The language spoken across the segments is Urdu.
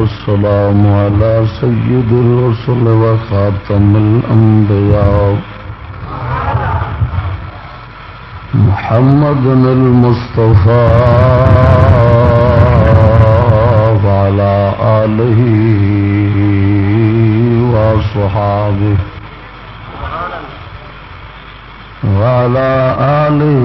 والسلام على سيد الرسل وخاتم الأنبياء. محمد المصطفى وعلى آله وصحابه. وعلى آله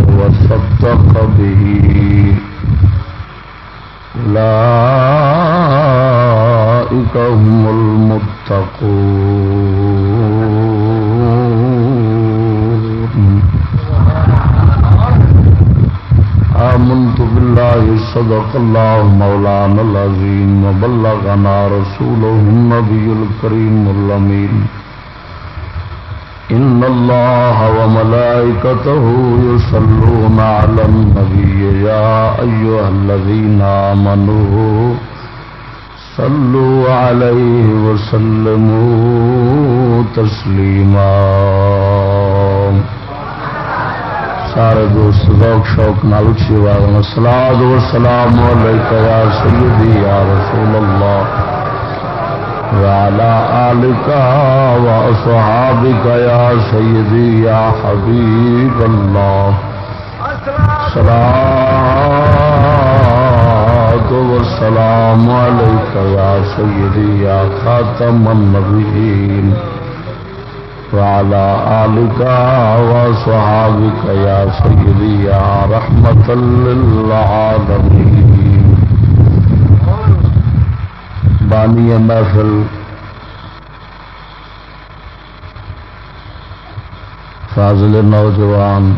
وصدق به. أولئك هم المتقون. آمنت بالله، صدق الله مولانا العظيم، وبلغنا رسوله النبي الكريم الأمين. إن الله وملائكته يصلون على النبي يا أيها الذين آمنوا صلوا عليه وسلموا تسليما. سارے دوست، ذوق، شوق نال اچھی آواز میں سلاد و سلام علیکہ یا سیدی یا رسول اللہ. وعلى آلك وأصحابك يا سيدي يا حبيب الله. صلاة والسلام عليك يا سيدي يا خاتم النبيين. وعلى آلك وصحابك يا سيدي يا رحمة للعالمين. بانی محفل۔ فاضل نوجوان۔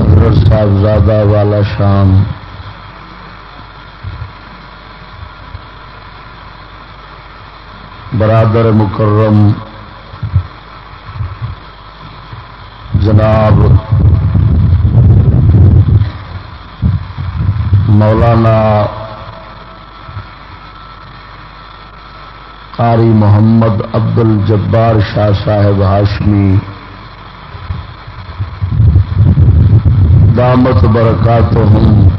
حضرت صاحبزادہ والا شام برادر مکرم۔ جناب مولانا قاری محمد عبد الجبار شاہ صاحب ہاشمی، دامت برکات ہوں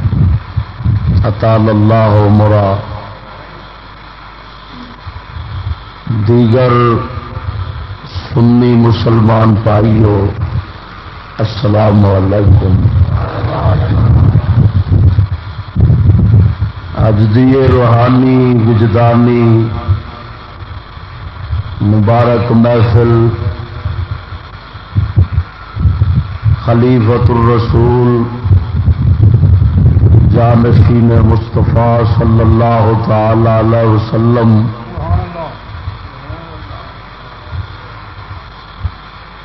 اطال اللہ مرا دیگر سنی مسلمان پائیو السلام علیکم۔ اج روحانی وجدانی مبارک محفل خلیفت الرسول جانشین مصطفیٰ صلی اللہ تعالی علیہ وسلم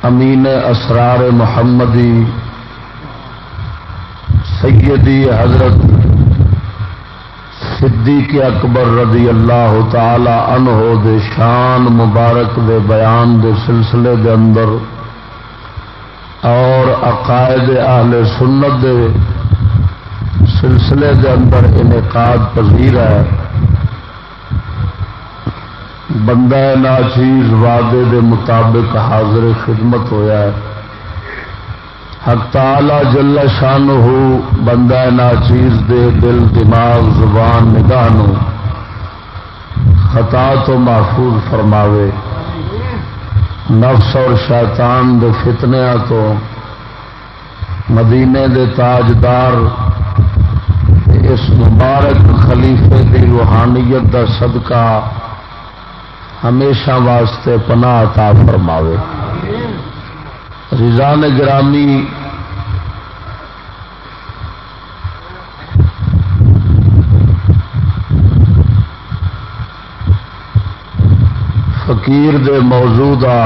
امین اسرار محمدی سیدی حضرت صدیق اکبر رضی اللہ تعالی عنہ دے شان مبارک دے بیان دے سلسلے دے اندر اور عقائد اہل سنت دے سلسلے دے اندر انعقاد پذیر ہے۔ بندہ ناچیز وعدے دے مطابق حاضر خدمت ہویا ہے۔ حق تعالی جل شان ہو بندہ ناچیز دے دل، دماغ، زبان نگاہ خطا تو محفوظ فرماوے۔ نفس اور شیطان دے فتنیا تو مدینے دے تاجدار، اس مبارک خلیفے دی روحانیت دا صدقہ ہمیشہ واسطے پناہ عطا فرماوے۔ رضان گرامی فقیر دے موضوع دا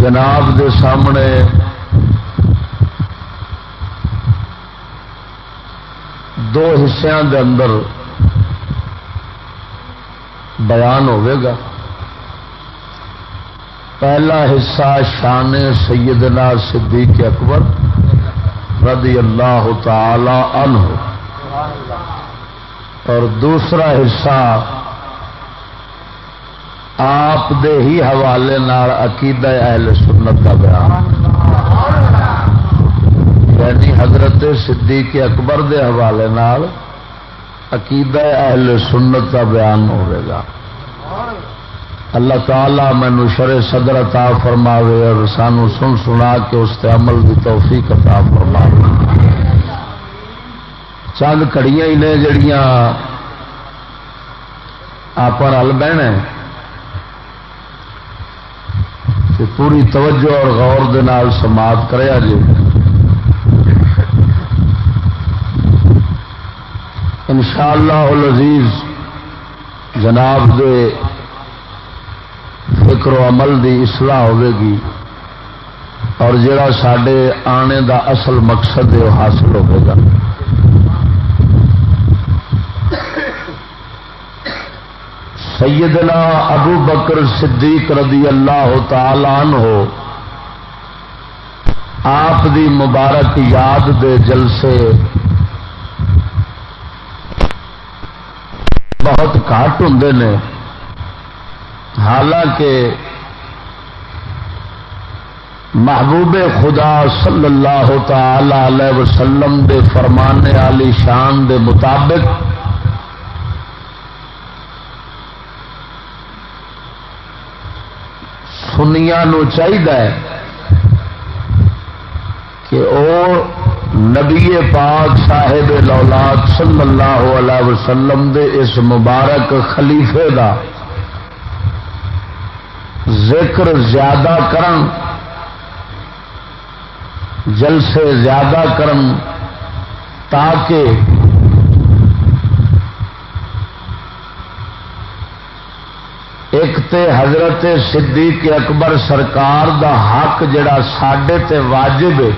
جناب دے سامنے دو حصوں دے اندر بیان ہوئے گا۔ پہلا حصہ شان سیدنا صدیق اکبر۔ رضی اللہ تعالی عنہ۔ اور دوسرا حصہ آپ دے ہی حوالے عقیدہ اہل سنت کا بیان۔ یعنی حضرت صدیق اکبر دے حوالے نال عقیدہ اہل سنت کا بیان ہوئے ہوگا اللہ تعالی مینو شر صدر عطا فرماوے اور سانو سن سنا کے اس عمل کی توفیق عطا فرماوے۔ چند کڑیاں ہی نے جڑیاں آپ رل بہن پوری توجہ اور غور دے نال سماعت کریا جی ان شاء اللہ عزیز جناب دے فکر و عمل دی اصلاح ہوے گی اور جڑا سڈے آنے دا اصل مقصد ہے وہ حاصل ہوگا سیدنا ابو بکر صدیق رضی اللہ تعالی عنہ ہو آپ دی مبارک یاد دے جلسے بہت گھٹ ہوں نے۔ حالانکہ محبوب خدا صلی اللہ تعالی علیہ وسلم دے فرمانے والی شان دے مطابق سنیا چاہیے کہ وہ نبی پاک صاحب لولاد صلی اللہ علیہ وسلم دے اس مبارک خلیفے دا ذکر زیادہ کرن، جلسے زیادہ کرن تاکہ ایک تے حضرت صدیق اکبر سرکار دا حق جڑا سڈے تے واجب ہے،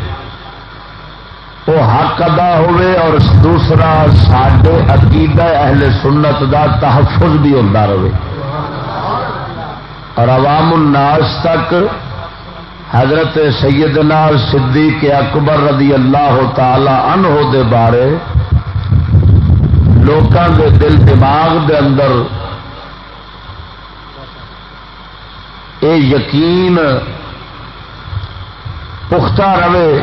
وہ حق ادا ہوئے اور دوسرا سڈے عقیدہ اہل سنت دا تحفظ بھی ہوتا رہے۔ اور عوام الناس تک حضرت سیدنا صدیق اکبر رضی اللہ تعالی عنہ دے بارے لوگوں کے دل دماغ دے اندر اے یقین پختہ رہے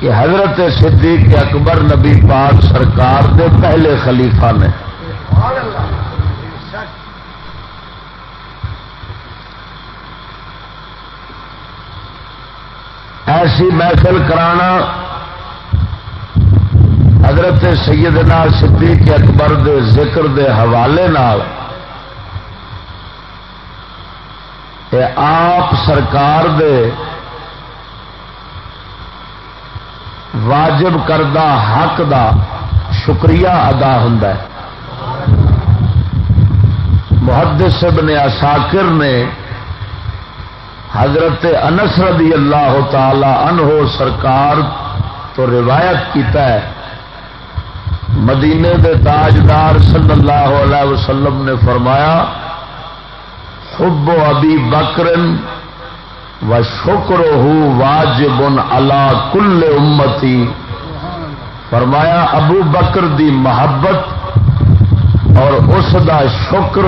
کہ حضرت صدیق اکبر نبی پاک سرکار دے پہلے خلیفہ نے۔ ایسی محفل کرانا۔ حضرت سیدنا صدیق اکبر دے ذکر دے حوالے نال آپ سرکار دے واجب کردہ حق دا شکریہ ادا ہوں محدث ابن اساکر نے حضرت انس رضی اللہ تعالی عنہ سرکار تو روایت کیتا ہے۔ مدینے دے تاجدار صلی اللہ علیہ وسلم نے فرمایا، حب ابی بکرن و شکر ہو واجب اللہ کل امتی۔ فرمایا، ابو بکر دی محبت اور اس دا شکر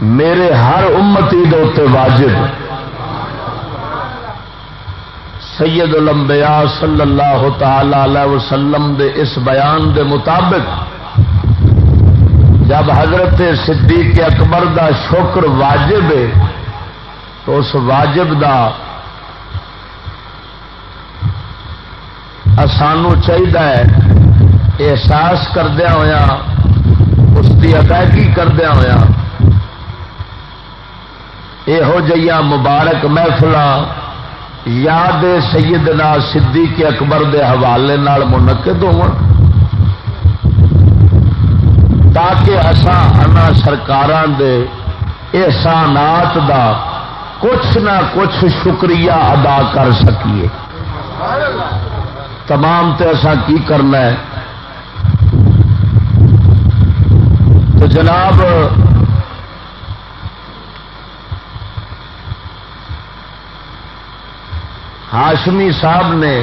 میرے ہر امتی دے واجب۔ سید الانبیاء صلی اللہ تعالی علیہ وسلم دے اس بیان دے مطابق جب حضرت صدیق اکبر دا شکر واجب ہے، تو اس واجب دا سانو چاہیے احساس کردیا ہوا اس کی ادائیگی کردیا ہوا یہو جہاں مبارک محفل یاد سیدنا صدیق کے اکبر دے حوالے نال منعقد ہو تاکہ اسان سرکار دے احسانات دا کچھ نہ کچھ شکریہ ادا کر سکیے۔ تمام تے ایسا کی کرنا ہے؟ تو جناب ہاشمی صاحب نے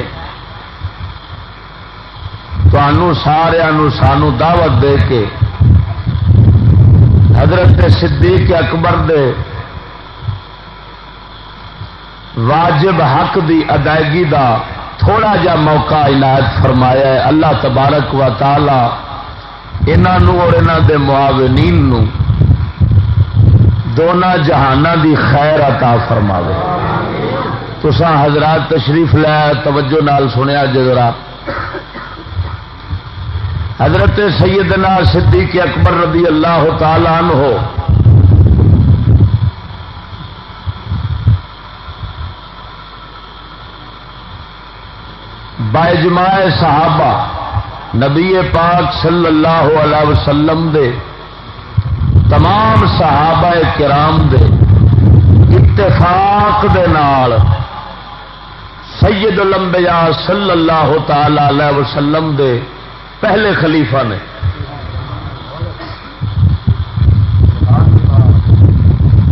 سارا سانو دعوت دے کے حضرت صدیق اکبر دے واجب حق دی ادائیگی دا تھوڑا جا موقع عنایت فرمایا ہے۔ اللہ تبارک و تعالی انہوں اور انہوں دے معاونین نو دونوں جہانہ دی خیر عطا فرماوے۔ تو حضرات تشریف لیا توجہ نال سنیا جذرا حضرت سیدنا صدیق اکبر رضی اللہ تعالی عنہ باجماع صحابہ نبی پاک صلی اللہ علیہ وسلم دے، تمام صحابہ کرام دے، اتفاق دے نال سید الانبیاء صلی اللہ تعالی علیہ وسلم دے پہلے خلیفہ نے۔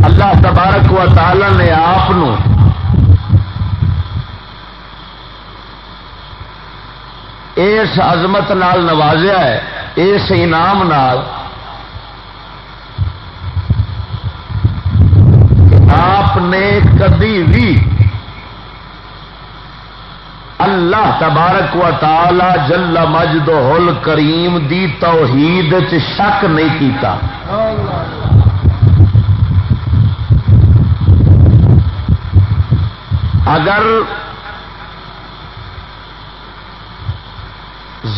اللہ تبارک و تعالی نے آپ اس عظمت نال نوازیا ہے، اس انعام نال آپ نے کبھی بھی اللہ تبارک و تعالی جل مجد ہل کریم دی توحید شک نہیں کیتا۔ اگر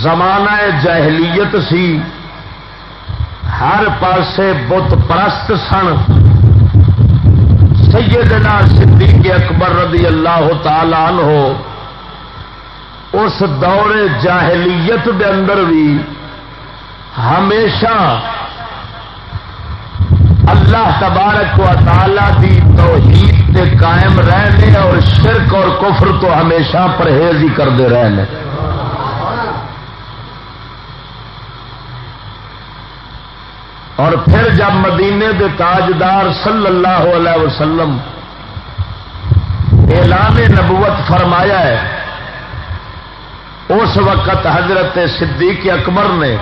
زمانہ جہلیت سی، ہر پاسے بت پرست سن۔ سیدنا صدیق اکبر رضی اللہ تعالی عنہ اس دور جاہلیت دے اندر بھی ہمیشہ اللہ تبارک و تعالی دی توحید تے قائم رہنے اور شرک اور کفر تو ہمیشہ پرہیز ہی کرتے رہنے۔ اور پھر جب مدینے دے تاجدار صلی اللہ علیہ وسلم اعلان نبوت فرمایا ہے اس وقت حضرت صدیق اکبر نے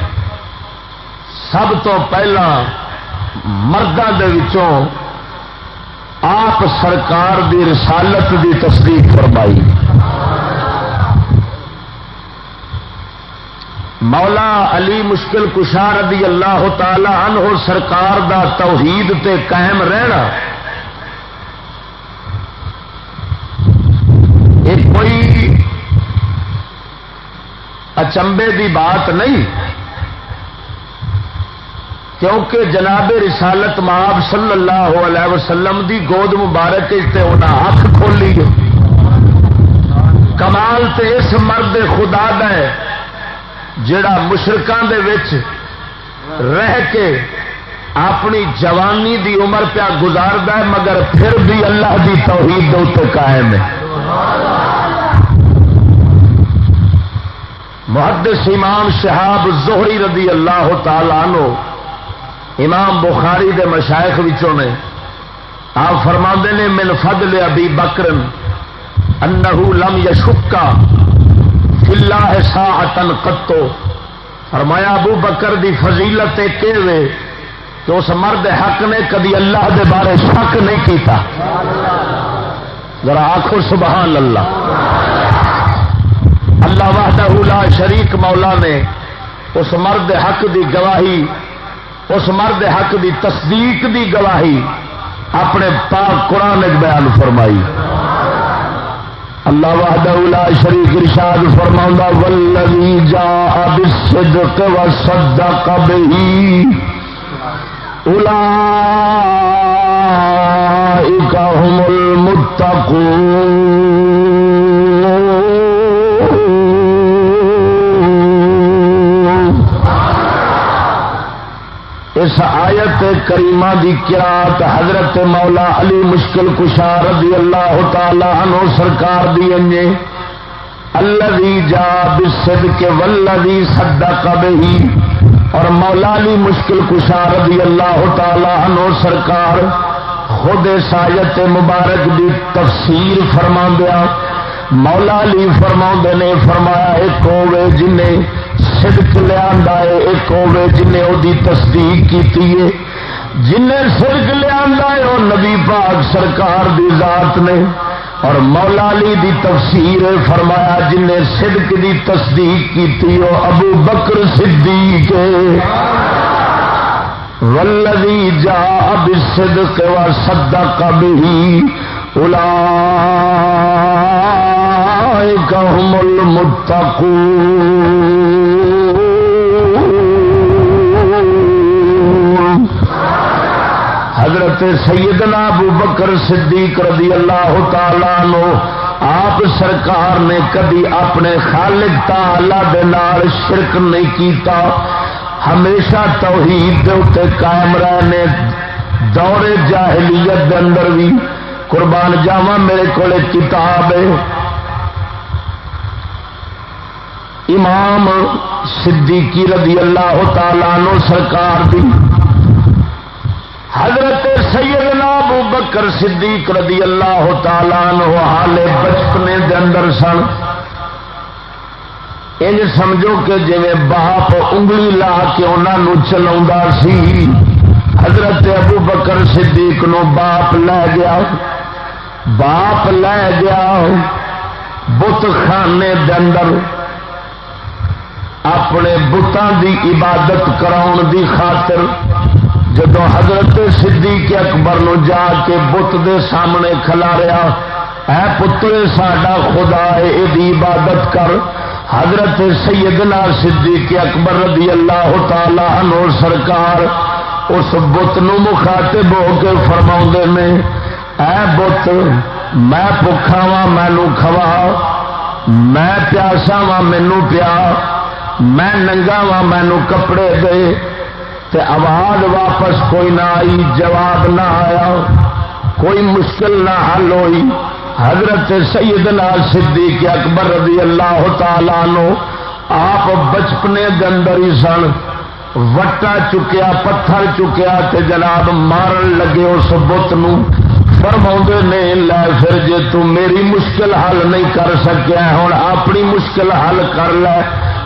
سب تو پہلا مردوں آپ سرکار دی رسالت دی تصدیق فرمائی۔ مولا علی مشکل کشار دی اللہ تعالی عنہ سرکار دا توحید تے قائم رہنا ایک کوئی اچمبے دی بات نہیں۔ کیونکہ جناب رسالت ماب صلی اللہ علیہ وسلم دی گود مبارک اکھ کھولی کمال تے اس مرد خدا دا ہے جڑا مشرقوں کے رہ کے اپنی جوانی دی عمر پیا گزارد مگر پھر بھی اللہ دی توحید دے قائم ہے۔ محدث امام شہاب زہری رضی اللہ تعالی عنہ امام بخاری دے مشائخ وچوں نے آپ فرما نے، من فضل ابی بکرن انہو لم یشکا فی اللہ ساعتن قطو فرمایا، ابو بکر دی فضیلت کہ اس مرد حق نے کبھی اللہ دے بارے شک نہیں کیتا۔ ذرا آخو سبحان اللہ۔ اللہ وحدہ لا شریک مولا نے اس مرد حق دی گواہی، اس مرد حق دی تصدیق دی گواہی اپنے پاک قرآن بیان فرمائی۔ اللہ وحدہ لا شریک ارشاد فرما والذی جاء بالصدق وصدق به اولئک هم المتقون اس آیت کریمہ دی کراط حضرت مولا علی مشکل کشار رضی اللہ تعالی عنہ سرکار دی انجے الذي جا بالصدق والذي صدق به اور مولا علی مشکل کشار رضی اللہ تعالی عنہ سرکار خود سایت مبارک دی تفسیر فرما دیا مولا علی فرما نے فرمایا ایک ہوے جن سدک لیا ایک ہوے جن وہ تصدیق کی جن سدک لیا وہ نبی پاک سرکار دی ذات نے۔ اور مولا علی دی تفسیر فرمایا جن سدک دی تصدیق کی وہ ابو بکر صدیق ولدی جا اب صدق و صدق بھی الا هم حضرت سیدنا ابو بکر صدیق رضی اللہ تعالی نو آپ سرکار نے کدی اپنے خالق تعالی دے نال شرک نہیں کیتا۔ ہمیشہ توحید دے اتنے قائم رہنے دور جاہلیت دے اندر بھی قربان جاوا میرے کو کتاب ہے۔ امام صدیقی رضی اللہ تعالی نو سرکار دی حضرت سیدنا ابو بکر صدیق رضی اللہ تعالی نو حال بچپنے دے اندر سن۔ ان سمجھو کہ جی باپ انگلی لا کے انہوں چلا سی، حضرت ابو بکر صدیق نو باپ لے گیا۔ باپ لے گیا بت خانے دے اندر۔ اپنے بتان دی عبادت کراؤن دی خاطر جدو حضرت صدیق اکبر نو جا کے بت دے سامنے کھلا رہا، اے پتر ساڈا خدا ہے عبادت کر۔ حضرت سیدنا صدیق اکبر رضی اللہ تعالی عنہ سرکار اس بت نو مخاطب ہو کے فرما نے، اے بت، میں بخا وا مینو کھوا میں پیاسا وا مینو پیا، میں ننگا وا مینو کپڑے دے۔ تے آواز واپس کوئی نہ آئی، جواب نہ آیا، کوئی مشکل نہ حل ہوئی۔ حضرت سیدنا صدیق اکبر رضی اللہ تعالی نو آپ بچپنے اندر ہی سن، وٹا چکیا، پتھر چکیا تے جناب مارن لگے اس بت فرما نے، لے پھر جی میری مشکل حل نہیں کر سکیا ہوں اپنی مشکل حل کر لے۔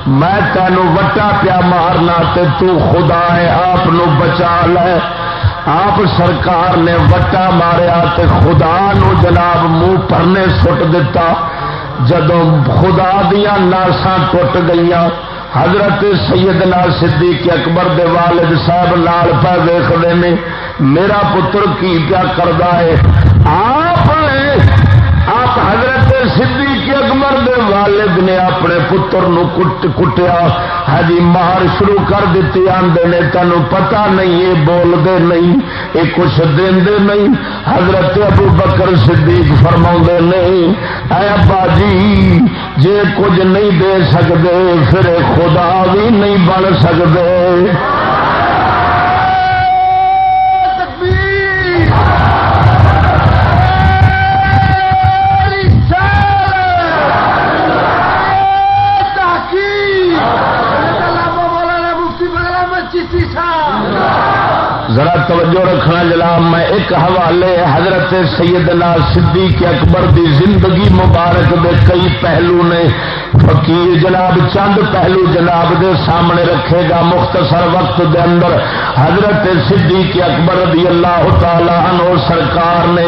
میں تینوں وٹا پیا مارنا تے تو خدا ہے، آپ بچا لے۔ آپ سرکار نے وٹا ماریا تے خدا نو جناب منہ پرنے سٹ دتا۔ جدو خدا دیا ناسا ٹوٹ گئی حضرت سیدنا صدیق اکبر دے والد صاحب لال پہ دیکھتے ہیں میرا پتر کی پیا کرتا ہے؟ آپ آپ حضرت صدیق اکبر دے والد نے اپنے پتر نو کٹ کٹیا۔ ہجی مار شروع کر دیتی آدھے نے تینو پتا نہیں، یہ بولتے نہیں، یہ کچھ دے نہیں۔ حضرت ابو بکر صدیق فرما نہیں، اے ابا جی جے کچھ نہیں دے سکتے پھر خدا بھی نہیں بن سکتے ذرا توجہ رکھنا جناب، میں ایک حوالے حضرت سیدنا صدیق اکبر دی زندگی مبارک دے کئی پہلو نے فقیر جناب چند پہلو جناب دے سامنے رکھے گا مختصر وقت دے اندر۔ حضرت صدیق اکبر رضی اللہ تعالی عنہ سرکار نے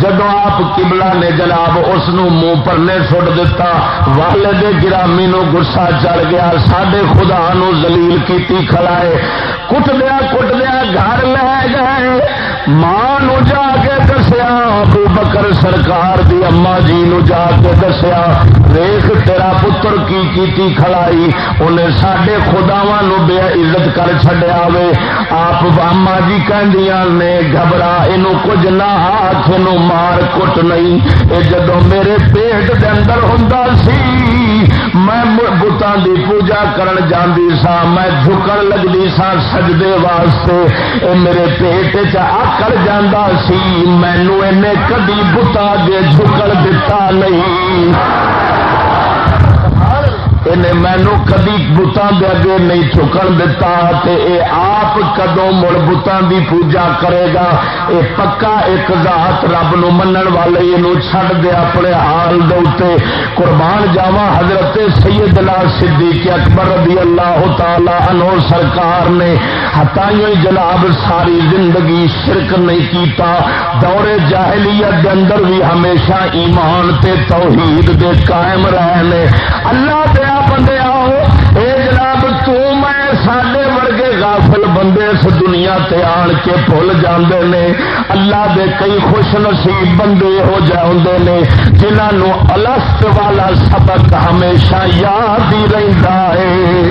جدو آپ کبلا نے جناب اس منہ پر نے سٹ دتا، والد گرامی نو گسا چڑھ گیا سڈے خدا نو زلیل کی کھڑائے کٹ دیا کٹ دیا گھر لے گئے۔ ماں نو جا کے دسیا، ابو بکر سرکار دی اما جی نو جا کے دسیا ویخ تیرا پتر کی کیتی کھڑائی انہیں سڈے خداوا بے عزت کر چڈیا وے آپ اما جی کہندیاں نے گھبرا یہ کچھ نہ ہاتھ مار کٹ نہیں یہ جدو میرے پیٹ دے اندر ہوں سی میں بتان دی پوجا کرن جاندی سا میں جھکن لگتی سا سجدے واسطے اے میرے پیٹ چ چکڑ جانا سی مینو کدی بتا دے جھکن دتا نہیں انہیں مینو کدی بتان دے اگے نہیں چکن دتا تے اے آپ کدو مڑ بتان دی پوجا کرے گا اے پکا ایک ذات رب نو منن والے یہ چھڈ دے اپنے حال دے قربان جاوا حضرت سیدنا صدیق اکبر رضی اللہ تعالی عنہ سرکار نے ہتائیوں جناب ساری زندگی شرک نہیں کیتا دور جاہلیت دے اندر بھی ہمیشہ ایمان تے توحید دے قائم رہے اللہ دے بندے آؤ اے جناب میں سڈے ورگے غافل بندے اس دنیا تے آن کے بھول جاندے نے۔ اللہ دے کئی خوش نصیب بندے ہو جاندے نے، جنہوں الست والا سبق ہمیشہ یاد ہی رہتا ہے۔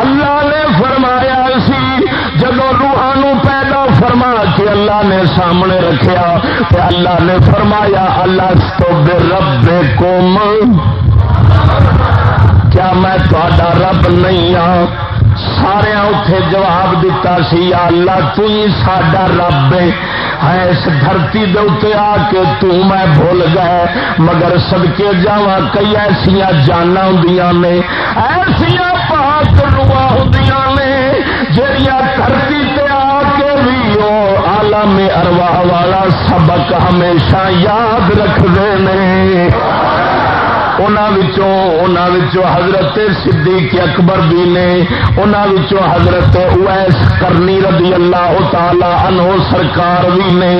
اللہ نے فرمایا سی جب روحانو پیدا فرما کے اللہ نے سامنے رکھیا تو اللہ نے فرمایا اللہ تو بے رب کوم کیا میں تا رب نہیں ہوں سارے اتے جواب دیتا سی اللہ تھی ساڈا رب ہے اس دھرتی دے آ کے تو میں بھول گئے مگر سدکے جا کئی ایسا جانا ہوں نے ایسا پاک روا ہوں نے جہیا دھرتی تے آ کے بھی وہ آلم ارواہ والا سبق ہمیشہ یاد رکھتے ہیں انہوں حضرت صدیق اکبر بھی نے انہوں حضرت اویس کرنی رضی اللہ تعالی عنہ سرکار بھی نے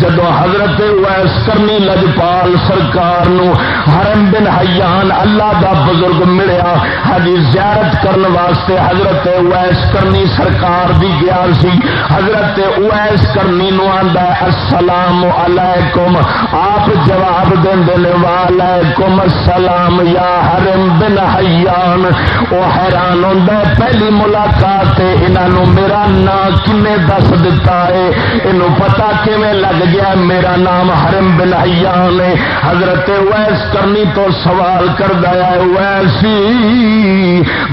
جدو حضرت اویس کرنی لجپال سرکار نو حرم بن حیان اللہ دا بزرگ ملیا ہجی زیارت کرنے واسطے حضرت اویس کرنی سرکار بھی گیا سی حضرت اویس کرنی نو آندا السلام علیکم آپ جواب دیں وعلیکم السلام سلام یا حرم بن حیان، او حیران ہوندا پہلی ملاقات انہاں میرا نام کنے دس دتا ہے؟ اینو پتہ کیویں لگ گیا میرا نام حرم بن حیان ہے۔ حضرت ویس کرنی تو سوال کردا ہے ویسی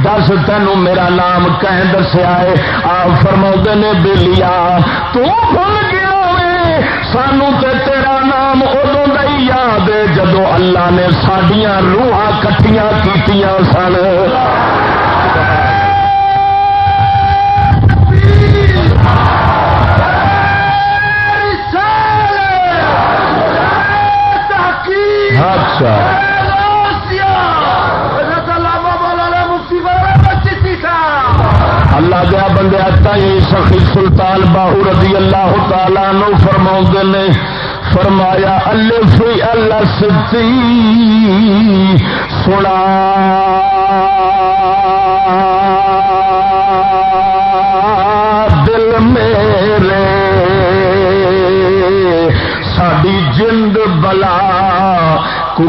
دس تینوں میرا نام کہیں دسیا ہے؟ آپ فرماؤ نے، بلیا، تو بھول گیا سانو تے جدو اللہ نے سڈیا روحاں کٹیاں کی سن. اچھا اللہ دیا بندے تھی سخی سلطان باہو رضی اللہ تعالی نو فرما نے فرمایا الف الستی سنا۔ دل میرے ساری جند بلا کو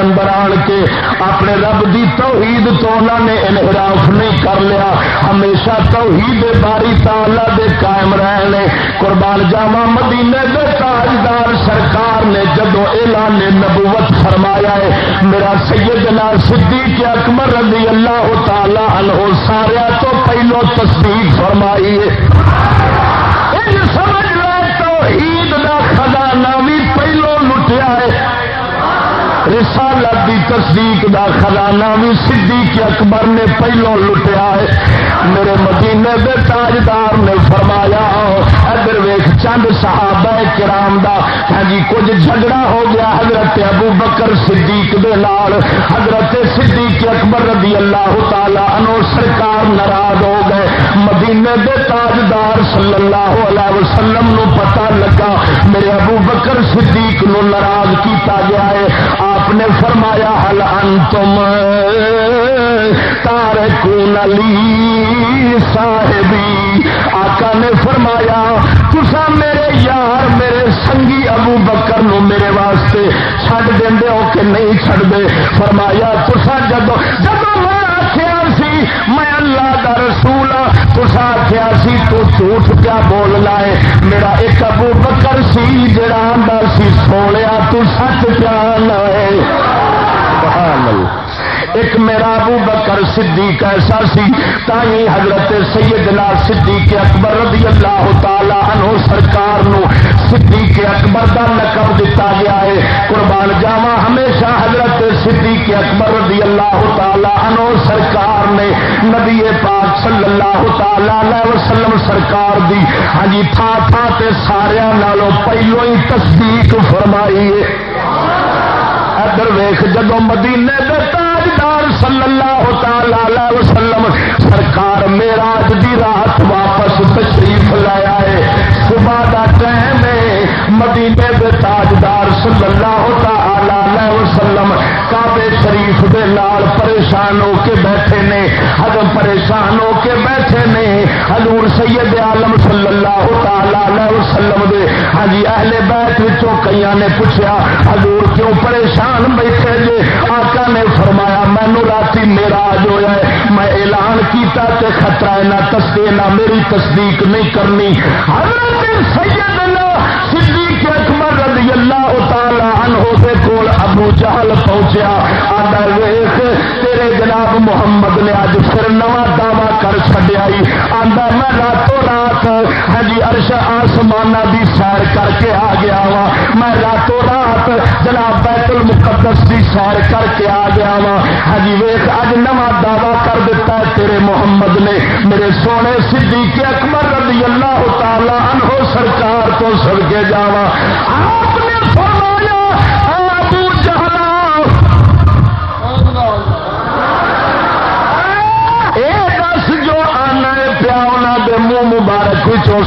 اندر آن کے اپنے رب دی توحید تو انہوں نے انحراف نہیں کر لیا۔ ہمیشہ توحید باری تالا دے قائم رہنے، قربان جاوا مدینے دے تاجدار سرکار نے جدو اعلان نبوت فرمایا ہے، میرا سیدنا صدیق اکبر رضی اللہ تعالی عنہ سارا تو پہلو تصدیق فرمائی ہے۔ سمجھ لو، توحید دا خزانہ بھی پہلو لٹیا رسالت دی تصدیق دا خزانہ بھی صدیق اکبر نے پہلوں لٹیا ہے۔ میرے مدینے دے تاجدار نے فرمایا کرام دا ہاں جی کچھ جھگڑا ہو گیا حضرت ابو بکر صدیق دے لال حضرت صدیق اکبر رضی اللہ تعالی عنہ سرکار ناراض ہو گئے مدینے دے تاجدار صلی اللہ علیہ وسلم نو پتہ لگا میرے ابو بکر صدیق نو ناراض کیتا گیا ہے آپ نے فرمایا حل انتم تارکون علی صاحبی آقا نے فرمایا تسا یار میرے سنگی ابو بکر نو میرے واسطے چڈ دے ہو کہ نہیں چڑ دے فرمایا تسا جدو جب میں آخیا سی، میں اللہ کا رسول ہوں تسا آخیا سی، تو جھوٹ کیا بول لائے۔ میرا ایک ابو بکر سی، جڑا آدھا سی سونے تو سچ کیا لائے۔ ایک میرا ابو بکر صدیق ایسا سی تھی حضرت سیدنا صدیق اکبر رضی اللہ تعالی عنہ سرکار نو صدیق اکبر کا لقب دیتا گیا ہے۔ قربان جاوا ہمیشہ حضرت صدیق اکبر رضی اللہ تعالی عنہ سرکار نے نبی پاک صلی اللہ تعالی علیہ وسلم سرکار دی۔ ہاں جی تھا تھا تے سارے نالوں پہلو ہی تصدیق فرمائی ہے۔ ادھر ویخ جدو مدینے دے تاجدار صلی اللہ تعالی وسلم سرکار میرا دی رات واپس تشریف لایا ہے صبح دا ٹائم ہے، مدینے دے تاجدار صلی اللہ تعالی وسلم کعبے شریف دے لال پریشان ہو کے بیٹھے نے۔ حضرت پریشان ہو کے بیٹھے نے۔ حضور سید عالم صلی اللہ تعالی وسلم دے۔ ہاں جی اہل بیت وچوں کئیاں نے پوچھا حضور کیوں پریشان جان بیٹھے جی آقا نے فرمایا مینو رات میرا جو ہے، میں اعلان کیتا کہ خطرہ نہ تسے نہ میری تصدیق نہیں کرنی۔ حضرت سیدنا جہل پہنچیا۔ آدھا ویخ تیرے جناب محمد نے اج پھر نواں دعوی کر چڈیا آدھا میں راتوں رات ہاں جی ہی ارش آسمان کی سیر کر کے آ گیا وا میں راتوں رات جناب بیت المقدس کی سیر کر کے آ گیا وا ہی ہاں جی ویخ اج نواں دعوی کر دیتا ہے تیرے محمد نے۔ میرے سونے سدھی کے اکبر رضی اللہ تعالی عنہ سرکار تو سڑکے جاوا آپ نے فرمایا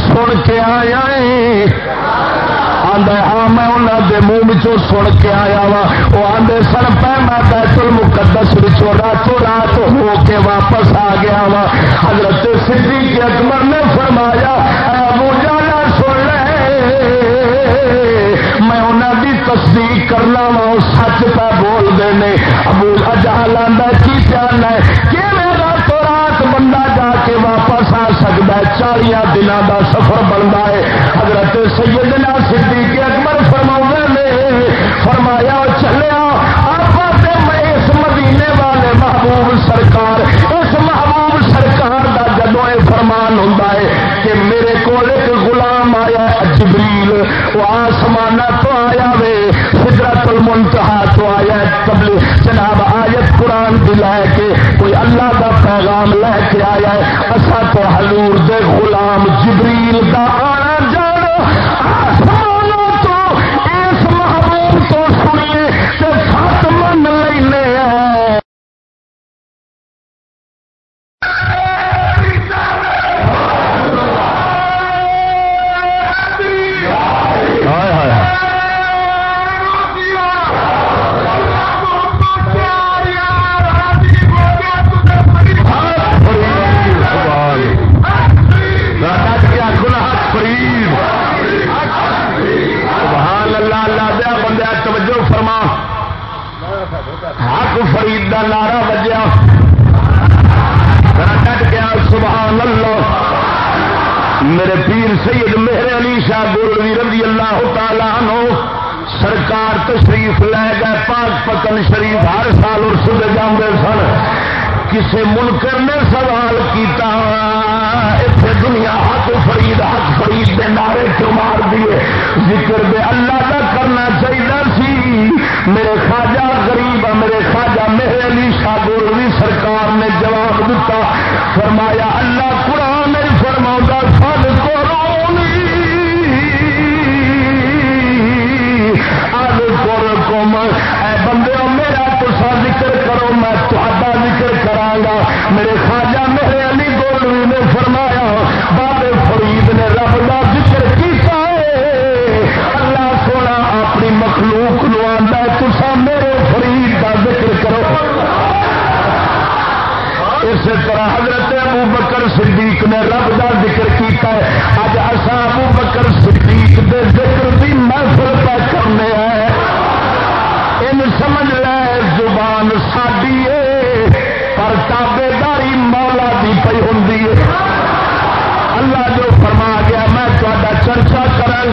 سن کے آیا آدھا ہاں میں انہوں دے منہ سن کے آیا وا وہ آدھے سر پہ میں بیت المقدس بچوں راتوں رات ہو کے واپس آ گیا وا حضرت صدیق اکبر نے فرمایا ابو جان دی تصدیق کرنا وا سچ پہ بولتے ہیں ابو جہل کی پیان ہے؟ واپس آ سکتا ہے؟ چالیا دنوں کا سفر بنتا ہے۔ حضرت سیدنا صدیق اکبر فرما نے فرمایا چلیا آپ میں اس مدینے والے محبوب سرکار، اس محبوب سرکار کا جدو یہ فرمان ہوتا ہے کہ میرے کو ایک غلام آیا جبریل۔ آسمانہ تو آیا وے فطرت المنتہا تو آیا قبل۔ جناب، آیت قرآن بھی لے کے کوئی اللہ کا پیغام لے کے آیا ہے۔ اصا تو حضور دے غلام جبریل کا آنا جانا۔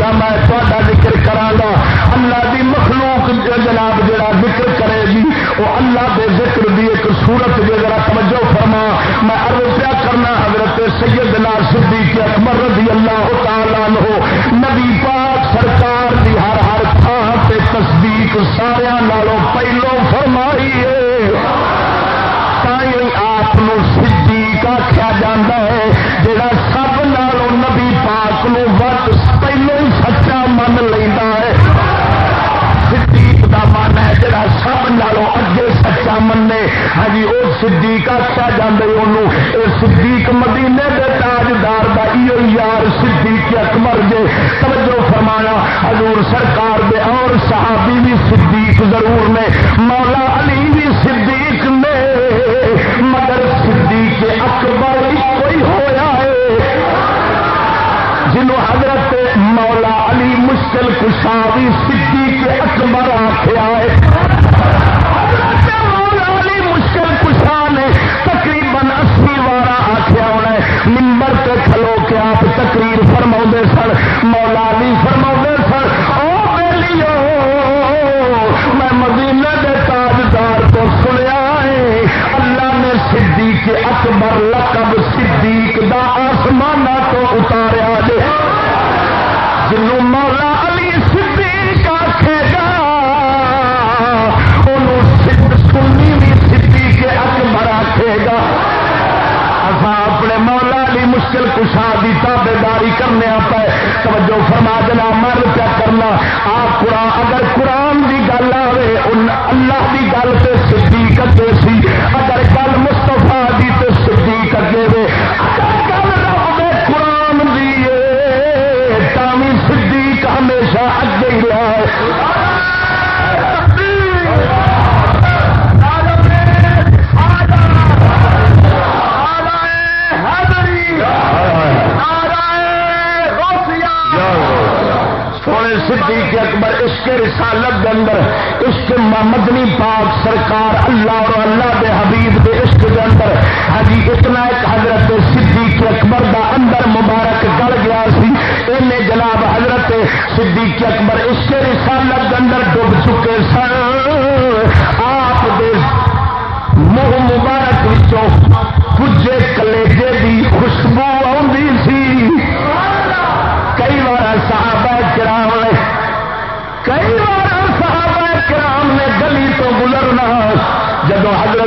گا میں تا ذکر کرا گا اللہ دی مخلوق جناب جہاں ذکر کرے گی وہ اللہ دے ذکر دی ایک صورت جو ذرا توجہ فرما۔ میں عرض پیا کرنا، حضرت سیدنا صدیق اکبر رضی اللہ تعالیٰ عنہ، نبی پاک سرکار دی ہر ہر تھان پہ تصدیق سا دشمن ہاں جی، وہ صدیق آخیا جاندے انہوں صدیق مدینے کے تاجدار دا ایو یار صدیق اکبر گئے توجہ فرمایا حضور سرکار دے اور صحابی بھی صدیق ضرور نے، مولا علی بھی صدیق نے۔ مگر صدیق اکبر کوئی ہویا ہے۔ جنہوں حضرت مولا علی مشکل کشا بھی صدیق اکبر آخیا ہے۔ ممبر سے کھلو کے آپ تقریر فرما سن مولا علی فرما سن، او بیلیو، میں مدینہ کے تاجدار کو سنیا ہے، اللہ نے صدیق اکبر لقب صدیق دا آسمانہ تو اتاریا جے۔ مولا مشکل کشا کی تابے داری کرنے پہ توجہ فرما دینا مر پیا کرنا آ قرآن اگر قرآن کی گل آئے اللہ کی گل سے صدیقت سی، اگر گل مستفا مدنی پاک سرکار اللہ اور اللہ دے حبیب دے عشق دے اندر۔ ہجی اتنا ایک حضرت صدیق اکبر دا اندر مبارک گڑ گیا سی۔ اے جناب حضرت صدیق اکبر اس کے رسالت اندر ڈب چکے سن۔ آپ دے منہ مبارک وچوں کچھ حضرت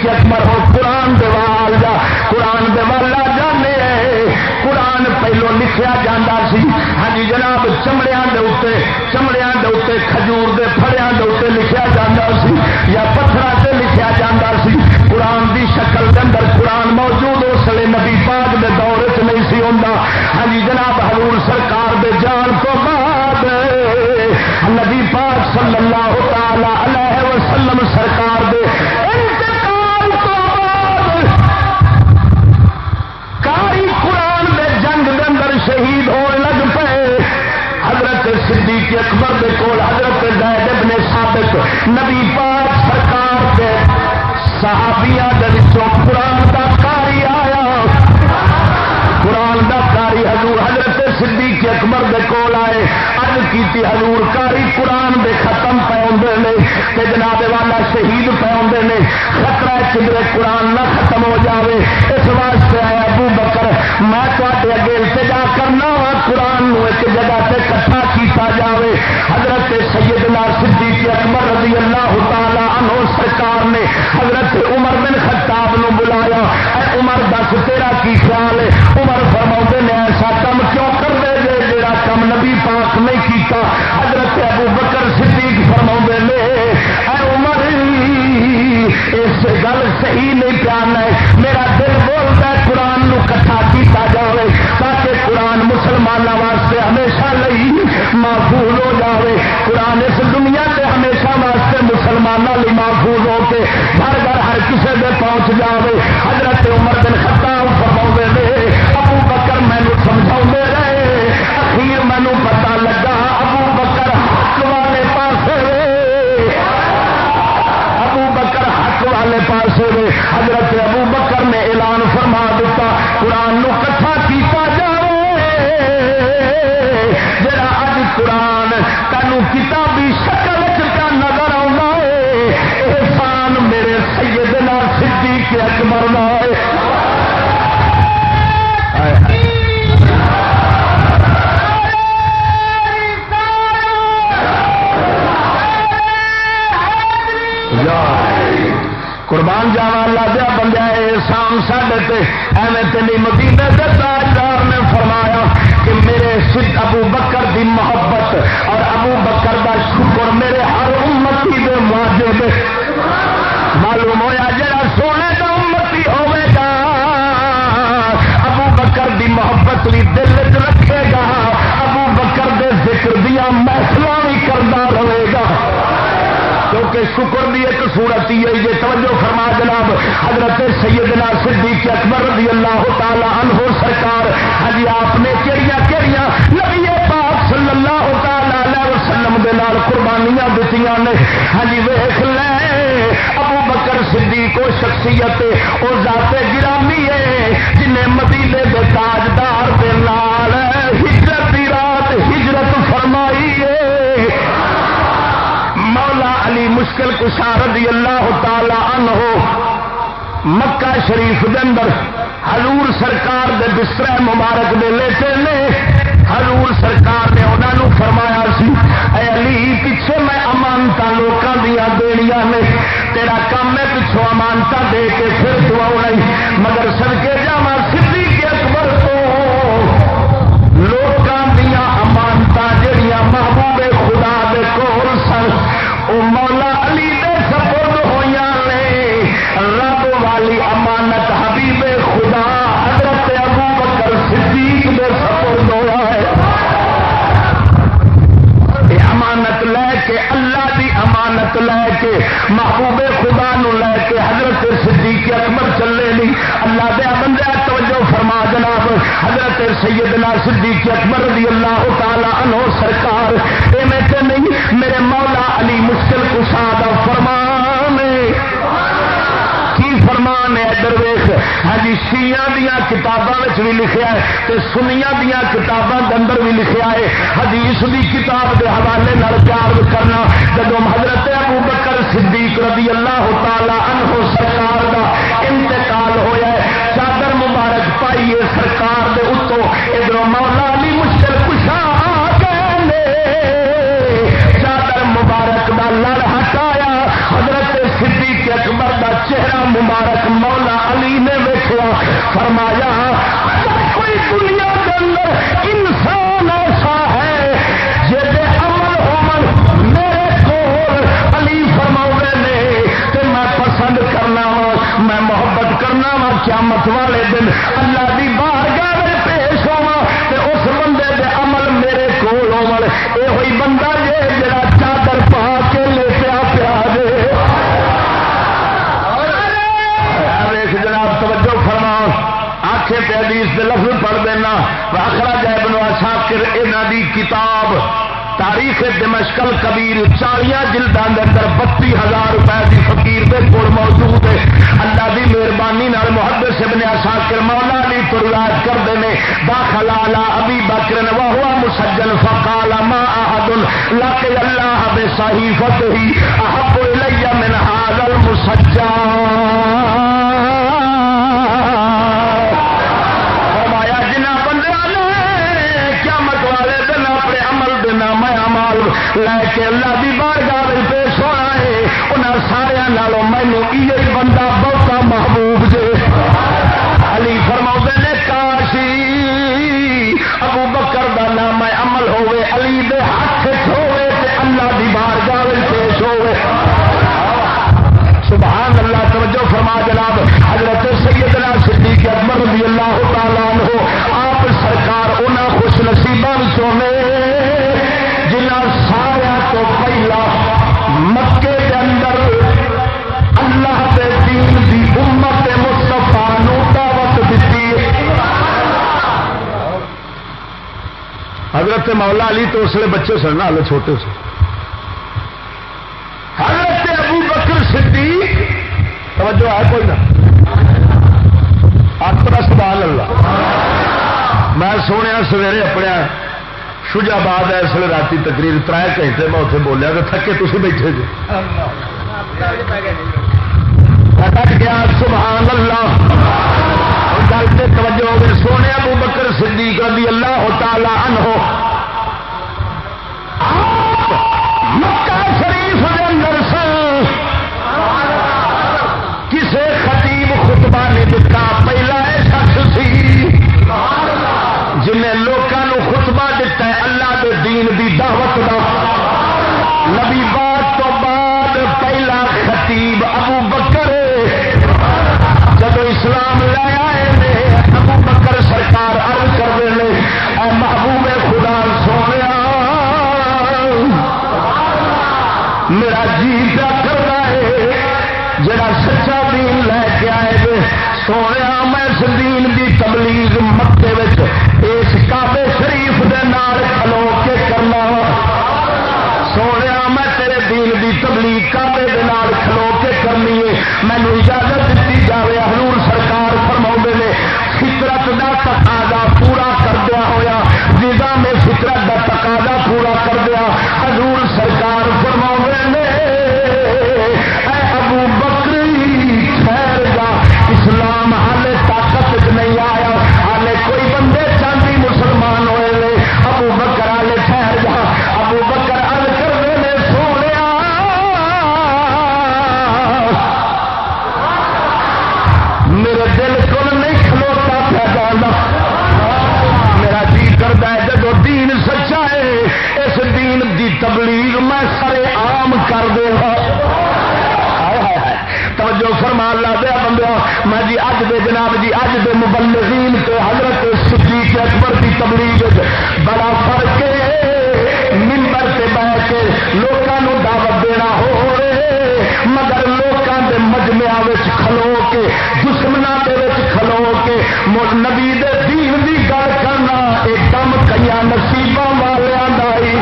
صدیق اکبر ہو قرآن دے وال جا، قرآن دے والا جانے قرآن پہلو لکھیا جاتا سی۔ ہاں جی جناب، چمڑیاں دے اتنے چمڑیاں دے اتنے کھجور دے پھڑیاں دے اتنے لکھیا جاتا سی یا پتھر سے لکھیا جاتا سی۔ قرآن دی شکل کے اندر قرآن موجود اس لیے نبی پاک دے دور چ نہیں سی ہوں ہاں جی جناب، حضور سرکار دے جان تو بعد نبی پاک صلی اللہ تعالی علیہ وسلم سرکار اکبر دے کول حضرت زید ابن ثابت، نبی پاک سرکار دے صحابیاں دے وچوں قرآن دا قاری آیا۔ قرآن دا قاری حضور صدیق اکبر دے کول آئے، عرض کیتی حضور کاری قرآن دے ختم پے ہوندے نے، تے جناب والا شہید پے ہوندے نے، خطرہ چدرے قرآن نہ ختم ہو جاوے۔ اس واسطے آیا ابو بکر، میں تے اگے التجا کرنا وا قرآن نو ایک جگہ تے کٹھا کیتا جاوے۔ حضرت سیدنا صدیق اکبر رضی اللہ تعالی عنہ سرکار نے حضرت عمر بن خطاب نو بلایا۔ اے عمر، دس تیرا کی خیال ہے؟ عمر فرما نے، ایسا جڑا کم نبی پاک نہیں کیتا، حضرت ابو بکر صدیق فرما نے، اے عمر صحیح نہیں پیارنا ہے، میرا دل بولتا ہے قرآن نو کٹھا کیتا جائے تاکہ قرآن مسلمانوں واسطے ہمیشہ لئی محفوظ ہو جائے قرآن اس دنیا سے ہمیشہ واسطے مسلمانوں لی محفوظ ہو کے گھر گھر ہر کسی دے پہنچ جائے حضرت عمر دن خطاب فرما دے ابو بکر مینو سمجھا رہے اخیر مینو پتا لگا ابو بکر حق والے پاس ابو بکر حق والے پاس حضرت ابو بکر نے اعلان فرما دیتا، قرآن نو کٹھا کیتا جائے جڑا اج قرآن تینوں کتابی شکل کا نظر آنا ہے احسان میرے سیدنا صدیق اکبر نہ ہے۔ ایویں تین مدینے کے تاجدار نے فرمایا کہ میرے سد ابو بکر دی محبت اور ابو بکر دا شکر میرے ہر امتی دے مواجے دے۔ معلوم ہوا جا سونے کا امتی ہوے گا، ابو بکر دی محبت بھی دل چ رکھے گا، ابو بکر دے ذکر دیا محفل بھی کرتا رہے۔ گا کیونکہ شکر دی ایک صورت ہی ہے۔ یہ توجہ فرما جناب، حضرت سیدنا صدیق اکبر رضی اللہ تعالی عنہ سرکار ہاں جی، آپ نے کہڑی کہڑی نبی پاک صلی اللہ تعالی علیہ وسلم دے نال قربانیاں دتیاں نے۔ ہاں جی، ویخ لے، ابو بکر صدیق کو شخصیت او ذات گرامی ہے، جنہیں مدینے دے تاجدار دے نال ہجرت دی رات ہجرت فرمائی ہے۔ علی مشکل کشا رضی اللہ تعالی عنہ مکہ شریف دے اندر حضور سرکار دے بستر مبارک دے لیتے نے، حضور سرکار نے انہوں سیدنا صدیق اکبر رضی اللہ تعالی عنہ سرکار، اے میں نہیں، میرے مولا علی مشکل کشا فرمان کی فرمان ہے، درویش۔ ہاں جی شیعہ دیا کتابوں بھی لکھا ہے تے سنیا دیا کتابوں کے اندر بھی لکھا ہے۔ حدیث دی کتاب کے حوالے نال پیار کرنا جب حضرت ابو بکر صدیق رضی اللہ تعالی عنہ سرکار دا انتقال ہویا ہے، چادر مبارک پائیے سرکار دے اتوں، ادھر مولا علی مبارک دا لڑ ہٹایا۔ حضرت صدیق اکبر دا چہرہ مبارک مولا علی نے ویکیا فرمایا کوئی دنیا کے اندر انسان ایسا ہے جیسے عمل ہومن میرے کو علی فرما نے کہ میں پسند کرنا وا، میں محبت کرنا وا، قیامت والے دن اللہ دی بارگاہ میں پیش ہوا اس بندے دے عمل میرے کول ہومن۔ یہ ہوئی بندہ جے جڑا آخے پہ حدیث دے لفظ پڑھ دینا آخرا جائے بنوا شاکر یہاں دی کتاب تاریخ دمشکل کبیر چالیا جلدان کے اندر بتی ہزار روپے کی فقیر دے کول موجود ہے۔ اللہ دی مہربانی محبت ابن شاکر مولا علی تو روایت کرتے ہیں داخل آلا ابھی بکر وہ ہوا مسجن فقال ما احد لک اللہ بے صحیفت ہی احب الیہ من هذا المسجد لے کے اللہ کی بارگاہ پیش ہونا ہے ان سارا نالوں مینو یہ بندہ بہتا محبوب جے۔ علی فرما نے، کاشی، ابو بکر دا نام عمل ہوے علی دے ہاتھ ہوے تے اللہ دی بارگاہ پیش ہوے سبحان اللہ، توجہ فرما جناب، حضرت سیدنا صدیق اکبر رضی اللہ تعالیٰ عنہ، آپ سرکار انہاں خوش نصیباں وچوں حضرت مولا علی تو اس لیے بچے سن ہال چھوٹے سے حضرت ابو بکر صدیق، توجہ ہے کوئی نہ۔ اپنا سوال اللہ۔ میں سونے سویرے اپنے شجا باد ہے، اس لیے رات تقریر ترائے گھنٹے میں اتنے بولیا، تو تھکے تھی بیٹھے جی۔ گیا، سبحان اللہ۔ گل سے توجہ ہوگی سونے ابو بکر صدیق رضی اللہ تعالی عنہ کرنی ہے مینو اجازت دشمنا کھلو کے نبی دے دین دی گل کرنا ایک دم کئی نصیبوں والے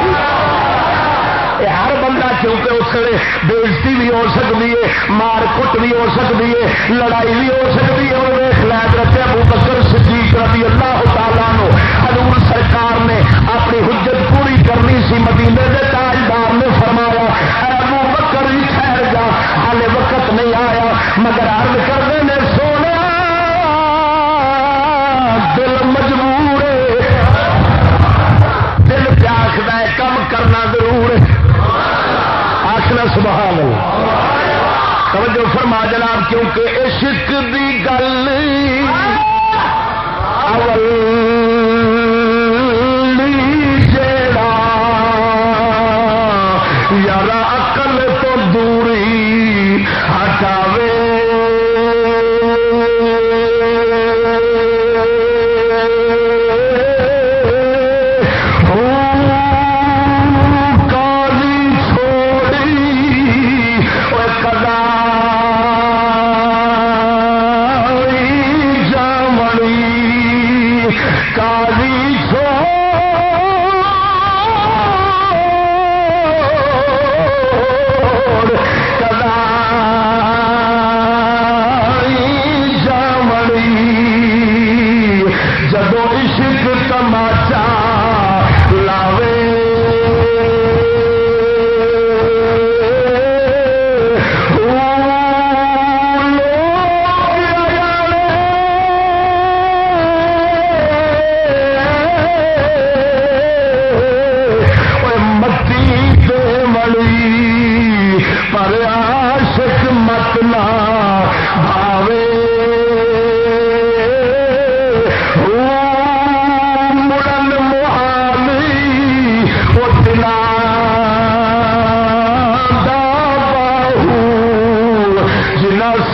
ہر بندہ کیونکہ اس لیے بےزتی بھی ہو سکتی ہے مار کٹ بھی ہو سکتی ہے لڑائی بھی ہو سکتی ہے اور ویخ لائد رکھے ابو بکر صدیق رضی اللہ تعالیٰ نو حضور سرکار نے اپنی حجت پوری کرنی سی مدینے کے تاجدار نے فرمایا ابو بکر ہی ٹھہر جا۔ ہالے وقت نہیں آیا، مگر عرض کرتے ہیں سونے دل مجبور دل پیاکھد ہے کم کرنا ضرور ہے۔ آخر سبحان اللہ۔ توجہ فرما جناب، کیونکہ عشق دی گل۔ اول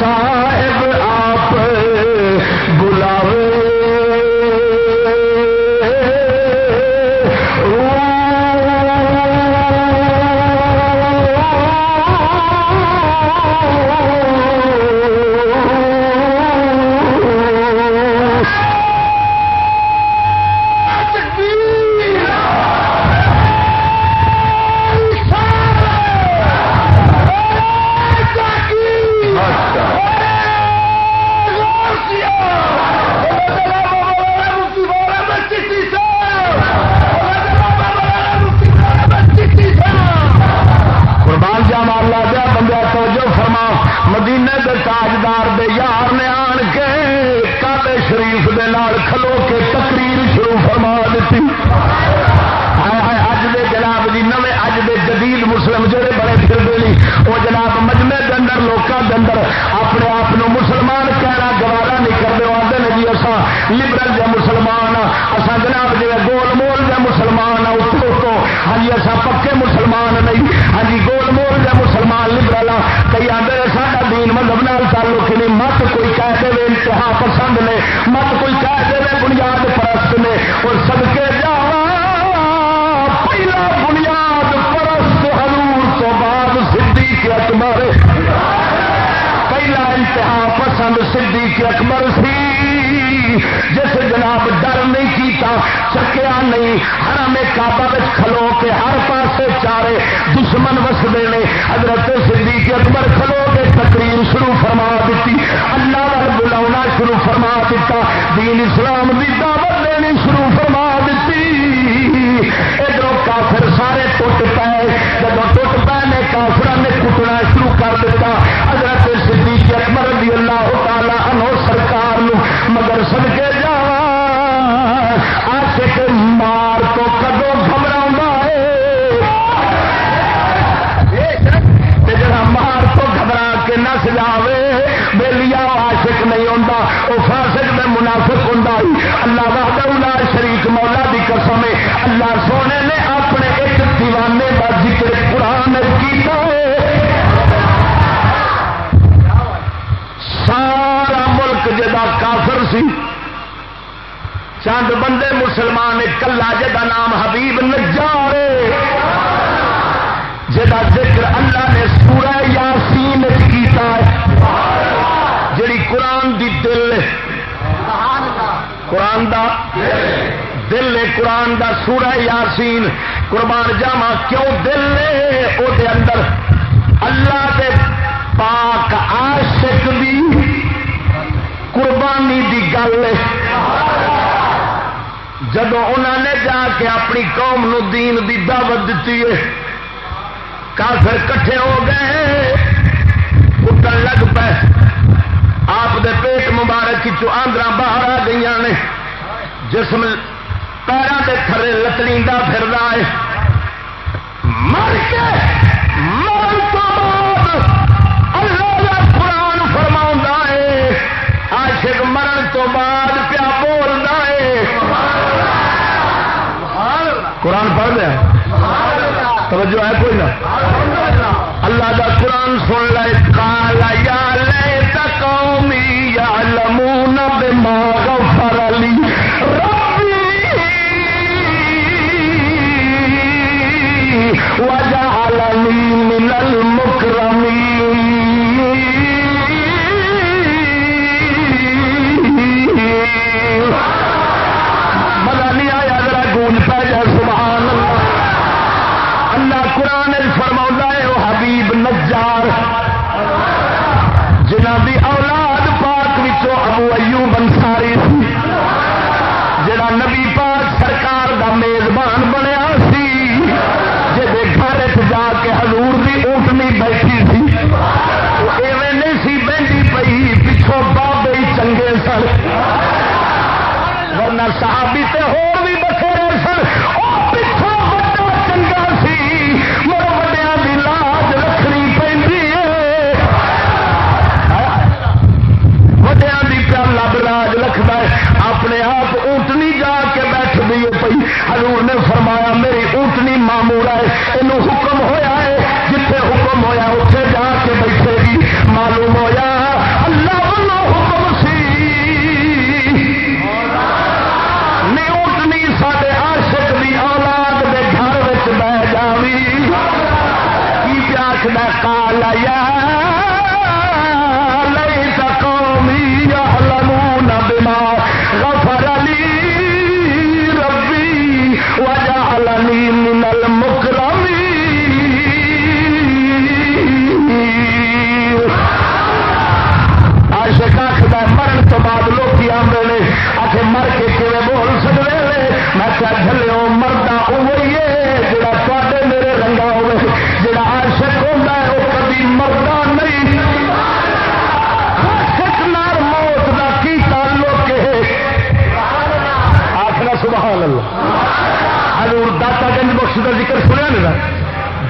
سا ہر میں کھلو کے ہر پاسے چارے دشمن وسدے نے۔ حضرت صدیق اکبر کھلو کے تقریر شروع فرما دیتی۔ اللہ وال بلا شروع فرما دیتا۔ دین اسلام کی دعوت دینی شروع فرما دیتی۔ ادھر کافر سارے ٹوٹ پائے۔ جب ٹوٹ پائے نے کافر نے کٹنا شروع کر دیتا۔ حضرت صدیق اکبر رضی اللہ تعالی عنہ سرکار نو۔ مگر سد کے جا آشک مار تو کدو گھبرا ہے۔ جڑا مار تو گھبرا کے نس جاوے بے عاشق نہیں ہوتا وہ فاسق میں منافق ہوں اللہ وحدہ شریک مولا دی قسم ہے۔ اللہ سونے نے اپنے ایک دیوانے کا ذکر قرآن کیا سارا ملک جدا کافر سی چند بندے مسلمان کلا جا نام حبیب نجار جا ذکر اللہ نے سورہ یاسین کیتا ہے۔ جڑی قرآن دی دل، قرآن دا دل قرآن دا سورہ یاسین۔ قربان جاوا کیوں دل او دے اندر اللہ دے پاک عاشق دی قربانی دی گل جب انہوں نے جا کے اپنی قوم نو دین دی دعوت دیتی ہے، کافر کٹھے ہو گئے اٹھن لگ پے۔ آپ دے پیٹ مبارک چو آندرا باہر آ گئی نے۔ جسم پیروں کے تھرے لتڑی پھر رہا ہے۔ مر کے مر تو بعد اللہ کا قرآن فرما ہے، عاشق مرن تو بعد پیا بولتا قرآن پڑھ لیا توجہ ہے کوئی نہ۔ اللہ کا قرآن سن لائے۔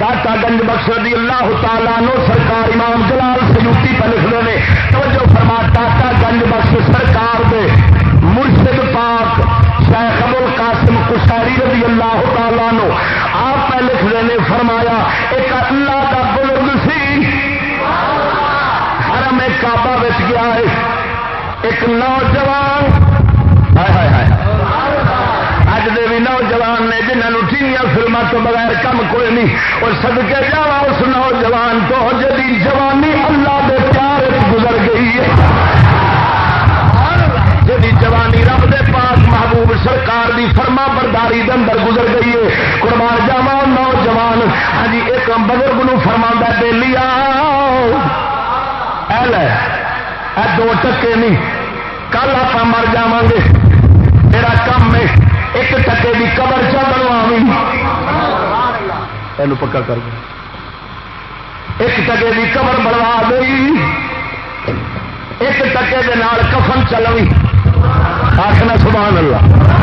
داتا گنج بخش رضی اللہ تعالیٰ نو سرکار امام جلال سیوتی پہ لکھ دے توجہ فرما داتا گنج بخش سرکار دے۔ مرشد پاک شیخ ابو القاسم کشاری رضی اللہ تعالیٰ نو آپ پہ لکھ دے فرمایا، ایک اللہ کا بزرگ سی۔ حرم کعبہ بچ گیا ہے۔ ایک نوجوان۔ اج دے بھی نوجوان نے جنہوں ٹھیک فلموں تو بغیر کم کوئی نہیں، اور سدکے جا اس نوجوان تو جدی جوانی اللہ دے پیار گزر گئی ہے۔ جدی جوانی رب دے پاس محبوب سرکار دی فرما برداری دے اندر گزر گئی ہے۔ قربان جاوا نوجوان ہاں جی ایک بزرگ نو فرما دے لیا دو ٹکے نہیں، کل آپ مر جا گے۔ میرا کام ہے۔ ایک ٹکے کی قبر چا بنوا پکا کر ایک ٹکے کی قبر بنوا دئی ایک ٹکے کے نال کفن چلوی آخنا سبحان اللہ۔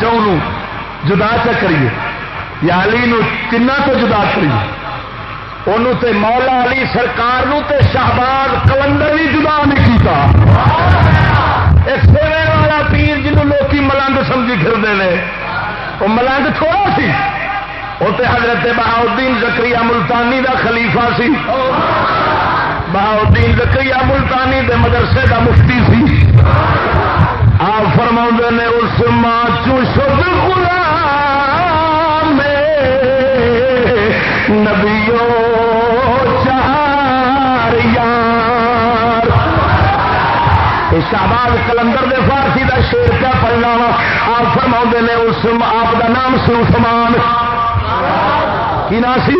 جدا چ کریے یا علی نو تین تو جدا کریے۔ انہوں تے مولا علی سرکار نو تے شہباز کلندر بھی جدا نہیں کیتا۔ سیوے والا پیر جنہوں لوگ ملنگ سمجھی پھرتے ہیں، وہ ملنگ تھوڑا سی۔ وہ تے حضرت بہاؤدین زکری ملتانی دا خلیفہ سی۔ بہاؤدین زکری ملتانی دے مدرسے دا مفتی سی۔ آپ فرما نے اس ماں چوشد غلام نبیوں چار یار۔ شہباز کلندر دے فارسی دا شیر کیا پڑھنا آپ فرما نے اس آپ دا نام سی عثمان کی نام سی؟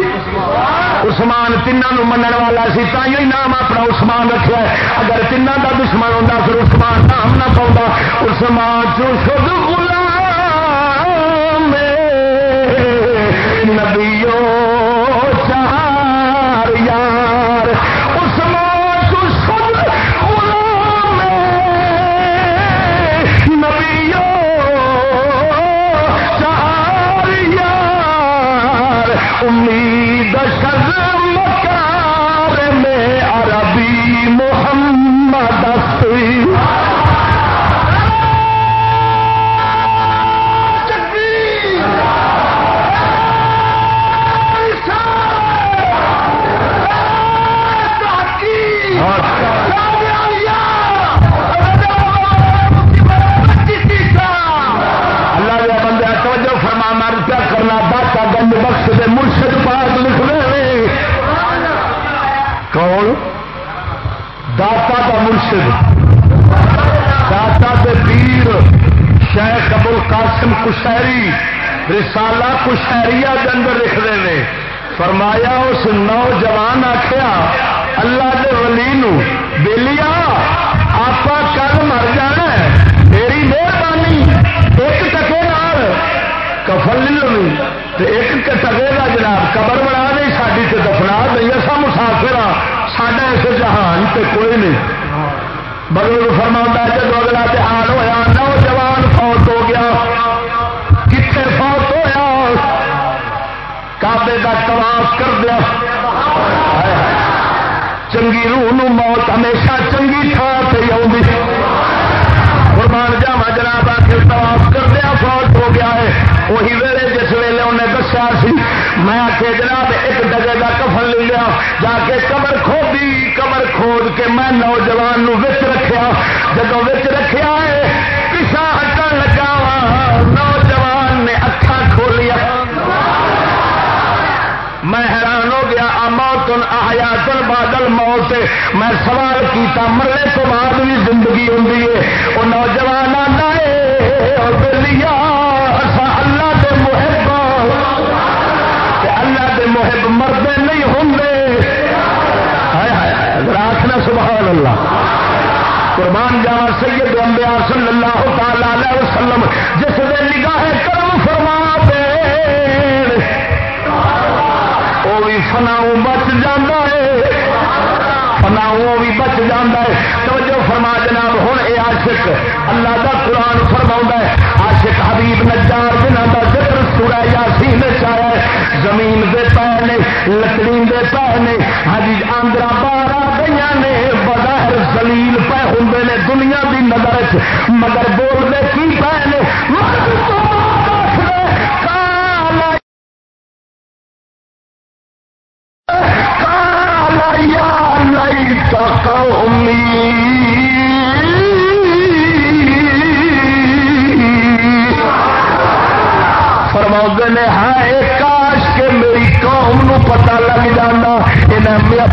عثمان تینوں من والا سی تھی نام اپنا عثمان رکھا اگر تین کا دشمن ہوتا پھر عثمان نام نہ پاؤں عثمان چو شد غلام نبیوں کشہری، رسالہ کشہری کے اندر لکھتے ہیں۔ فرمایا، اس نوجوان آخیا اللہ کے ولی نو بلیا آپ کل مر جانا میری مہربانی، ایک ٹکے کفل لو ایک ٹکے کا جناب، قبر بنا نہیں ساری سے دفنا نہیں اصا مسافر ہاں سڈا اس جہان سے کوئی نہیں۔ بزرگ فرما جب اگلا تہار ہوا نوجوان کعبے کا تلاش کر دیا۔ چنگی روح نو موت ہمیشہ چنگی تھان سے آؤں قربان جاوا جناب آ کے تلاش کر فوت ہو گیا ہے۔ وہی ویلے جس ویلے انہیں دسیا سی۔ میں آ کے جناب، ایک ڈگے کا کفن لے لیا۔ جا کے کمر کھودی۔ کمر کھود کے میں نوجوان وچ رکھیا۔ جب وچ رکھیا ہے پیچھا ہٹن لگا۔ وا نوجوان نے اکھا میں حیران ہو گیا موت آیا تن بادل موت میں سوال کیتا، مرنے تو بعد بھی زندگی ہوں وہ نوجوان آنا لیا اللہ دے محب۔ اللہ دے محب مرد نہیں ہوں آخنا سبحان اللہ قربان جاوا سید امبیا صلی اللہ تعالی وسلم، جس نے نگاہ کرم بھی فناؤ بچ جانا ہے۔ فناؤ بھی بچ جانا ہے۔ توجہ فرما جناب ہوں یہ عاشق، اللہ کا قرآن فرما ہے۔ عاشق حبیب نجار جنہ کا ذکر سورہ یاسین چایا زمین دے پے نے، لکڑی دے پے نے ہاں جی، آندرا بارہ گئی نے بغیر زلیل پے ہوں نے دنیا دی نظر مگر بولتے کی پے نے؟ نے، ہائے کاش کے میری قوم نو پتا لگ جانا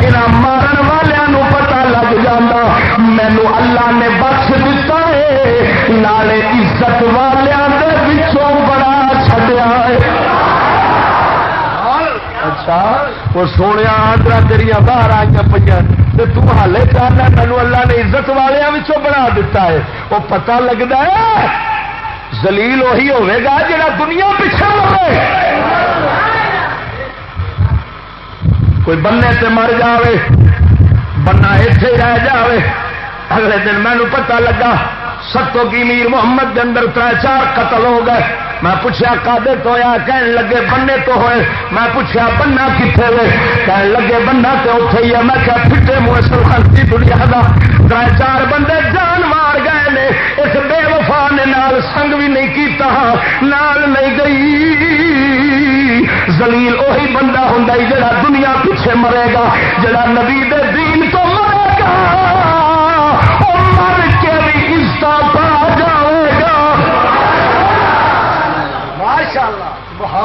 یہاں مارن والوں پتا لگ جانا مینو اللہ نے بخش دتا ہے، نالے عزت والوں بڑا چڈیا ہے وہ سونے آدرا تیریا باہر آئی پہ تالے چاہنا مینو اللہ نے عزت والوں بنا دیتا ہے۔ وہ پتا لگتا ہے زلیل وہی ہوگا جا دنیا پیچھے ہوئے کوئی بننے سے مر جائے بننا اتے رہ جائے اگلے دن مینو پتا لگا، ستو کی میر محمد کے اندر تر چار قتل ہو گئے۔ میں پوچھا کادے تو یا کہن لگے بننے تو ہوئے۔ میں پوچھا بننا کتنے ہوئے؟ کہن لگے بننا تو اتے ہی ہے۔ میں کیا پھٹے منہ سلخان کی دنیا کا تر چار بندے جان مار گئے نے۔ اس بے وفا نے نال سنگ بھی نہیں کیتا، نال نہیں گئی۔ زلیل وہی بندہ ہوں جڑا دنیا پیچھے مرے گا، جڑا نبی دے دین تو مرے گا۔ وہ مر کے بھی عزت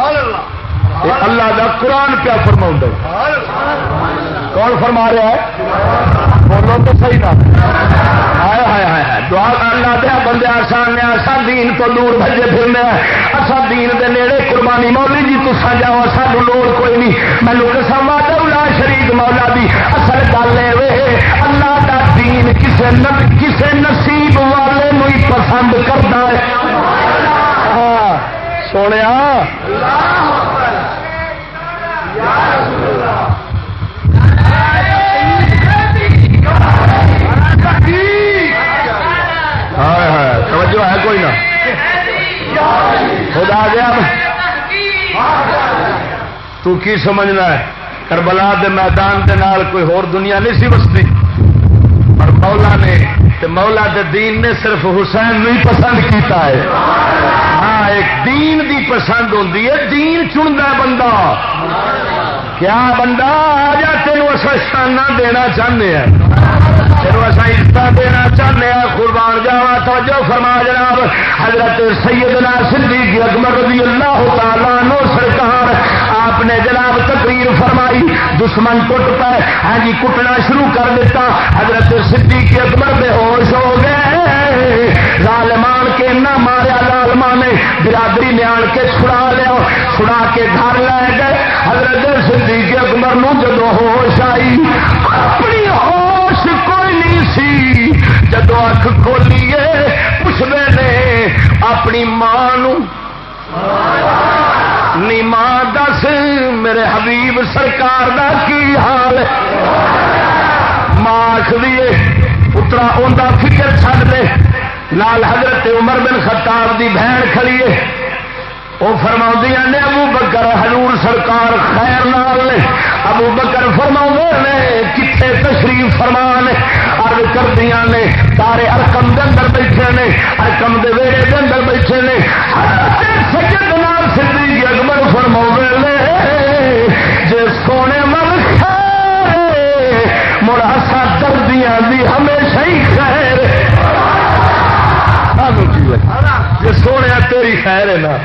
اللہ. دا قرآن کیا فرما کون فرما رہا ہے؟ بولو تو صحیح نہ۔ دعا اللہ دیا بندے آسان نے آسان دین تو دور بجے پھرنے اصا دین دے نیڑے قربانی مولی جی تسا جاؤ۔ سانو لوڑ کوئی نہیں۔ میں مینو قسم لا شریف مولا دی۔ اصل گل یہ اللہ دا دین کسے کسے نصیب والے ہی پسند کرتا ہے۔ سونے توجہ ہے کوئی نہ۔ خدا گیا تو کی سمجھنا ہے؟ کربلا دے میدان دے نال کوئی ہور دنیا نہیں سی بستی اور مولا نے تے مولا دے دین نے صرف حسین نہیں پسند کیتا ہے۔ ہاں دین دی پسند ہوتی ہے، دین چنتا بندہ۔ کیا بندہ؟ آ جا تینوں شانہ دینا چاہتے ہیں۔ عزت دینا چاہتے ہیں۔ قربان جاوا توجہ فرما جناب۔ حضرت سیدنا صدیق اکبر رضی اللہ تعالیٰ نو سرکار، آپ نے جناب تقریر فرمائی۔ دشمن ٹوٹ پہ ہاں جی کٹنا شروع کر دیتا۔ حضرت صدیق اکبر بے ہوش ہو گئے۔ لالمان کے نہ ماریا لالما نے برادری نے آن کے چھڑا لیا، چھڑا کے گھر لے گئے۔ حضرت صدیق اکبر نو جدو ہوش آئی، اپنی ہوش کوئی نہیں سی۔ جدو اک کھولیے پوچھتے نے، اپنی ماں نی ماں دس، میرے حبیب سرکار دا کی حال؟ ماں آخری پترا انہیں فکر چڈ دے۔ لال حضرت عمر بن خطاب دی بہن کھڑیے وہ فرما نے ابو بکر حضور سرکار خیر نال نے ابو بکر فرما نے کتنے تشریف فرمان ارد کردیا نے تارے ارکم کے اندر بیٹھے نے، ارکم کے ویڑے کے اندر بیٹھے نے۔ سجد نال سی اکبر فرما نے جی سونے من مڑ اصا دردیاں دی ہمیشہ تیری خیر ہے نا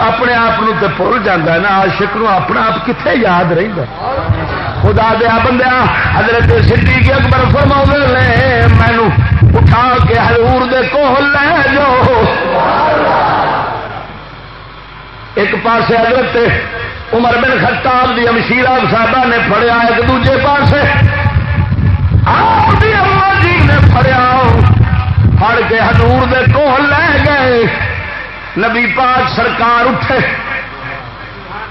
اپنے آپ تو بھول جانا نا آشک نو اپنا آپ کتنے یاد رہتا خدا دیا بندیا حضرت سدھی کے اکبر فرما لے مینو اٹھا کے ہرور دے کو لے جو ایک پاسے حضرت عمر بن خطاب دی امشیرہ صاحبہ نے پڑیا ایک دوجے پاسے پھڑ کے ہزور دے کول لے گئے۔ نبی پاک سرکار اٹھے۔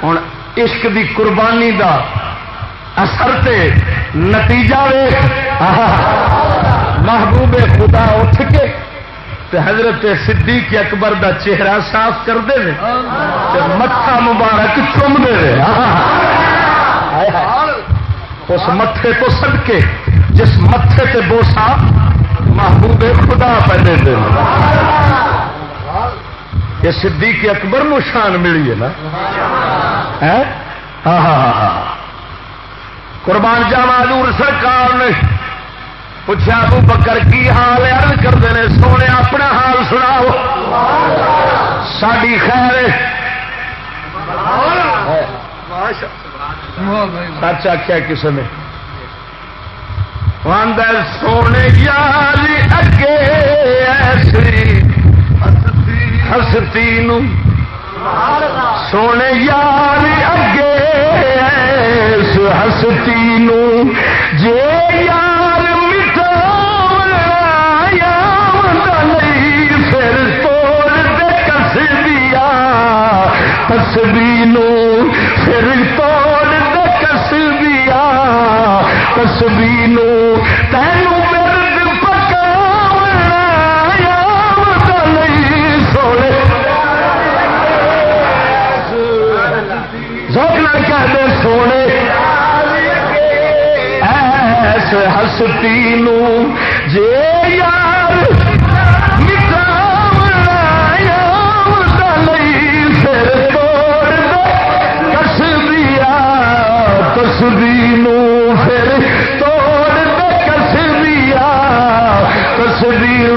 ہوں عشق دی قربانی دا اثر تے نتیجہ وے محبوب خدا اٹھ کے تے حضرت صدیق اکبر دا چہرہ صاف کرتے ہیں متھا مبارک چوم دے اس متے تو سد کے جس متے تے بوسا محبوب خدا پہ دے یہ صدیق اکبر نو شان ملی ہے نا۔ ہاں ہاں ہاں, ہاں۔ قربان جاوا نور سرکار نے پوچھا ابو بکر کی حال ارد کرتے ہیں سونے اپنا حال سناؤ۔ ساری خیر سچ آخیا کسی نے؟ سونے یار اگے ایسی ہستی سونے یار اگے ایس ہستی جے یار تسبی پھر توڑ دے کس دیا ہسبی پھر تسبی تینوں مرد پکا سونے۔ سوکنا کہتے سونے۔ ایس ہستی جے یار کسبی کسبی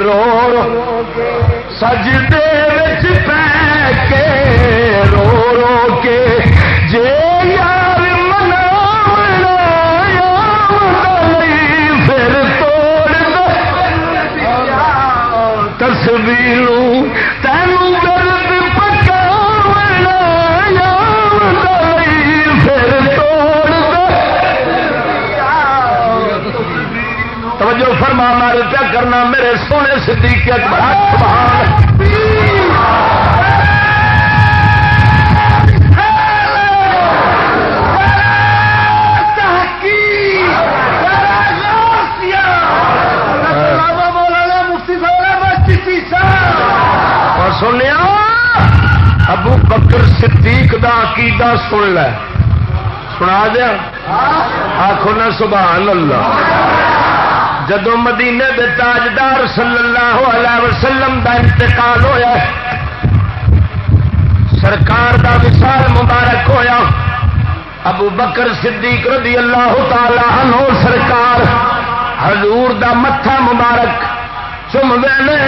رو رو سجدے پہ کے رو رو کے جے یار منا پھر توڑ تصویر فرما مارے کیا کرنا، میرے سونے صدیق اکبر۔ سبحان اور سنیا، ابو بکر صدیق دا عقیدہ سن لے۔ سنا دیا؟ آخو نا، سبحان اللہ۔ جدو مدینے دے تاجدار صلی اللہ علیہ وسلم دا انتقال ہویا سرکار دا وصال مبارک ہویا۔ ابو بکر صدیق رضی اللہ تعالی عنہ سرکار حضور دا متھا مبارک چم ویلے۔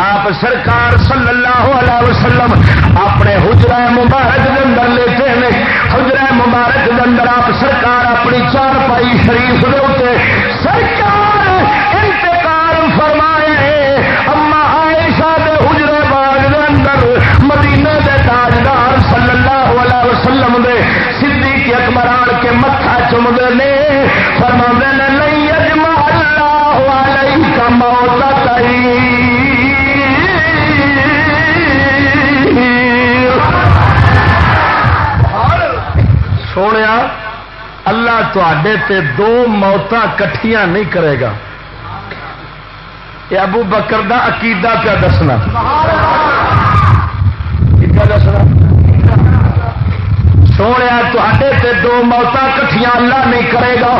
آپ سرکار صلی اللہ علیہ وسلم اپنے حجرہ مبارک کے اندر لیتے ہیں۔ حجرہ مبارک کے اندر آپ سرکار اپنی چار پائی شریف دے سرکار انتقال فرمائے۔ اما عائشہ دے حجرے باغ دے اندر مدینے دے تاجدار صلی اللہ علیہ وسلم دے صدیق اکبر آن کے متھا چمدے نے۔ فرما نے نہیں اجما اللہ علیہ کا موت سونے اللہ تے دو موت کٹھیاں نہیں کرے گا۔ یہ ابو بکر دا عقیدہ پیا دسنا۔ دسنا۔ سونے تے دو موت کٹھیاں اللہ نہیں کرے گا۔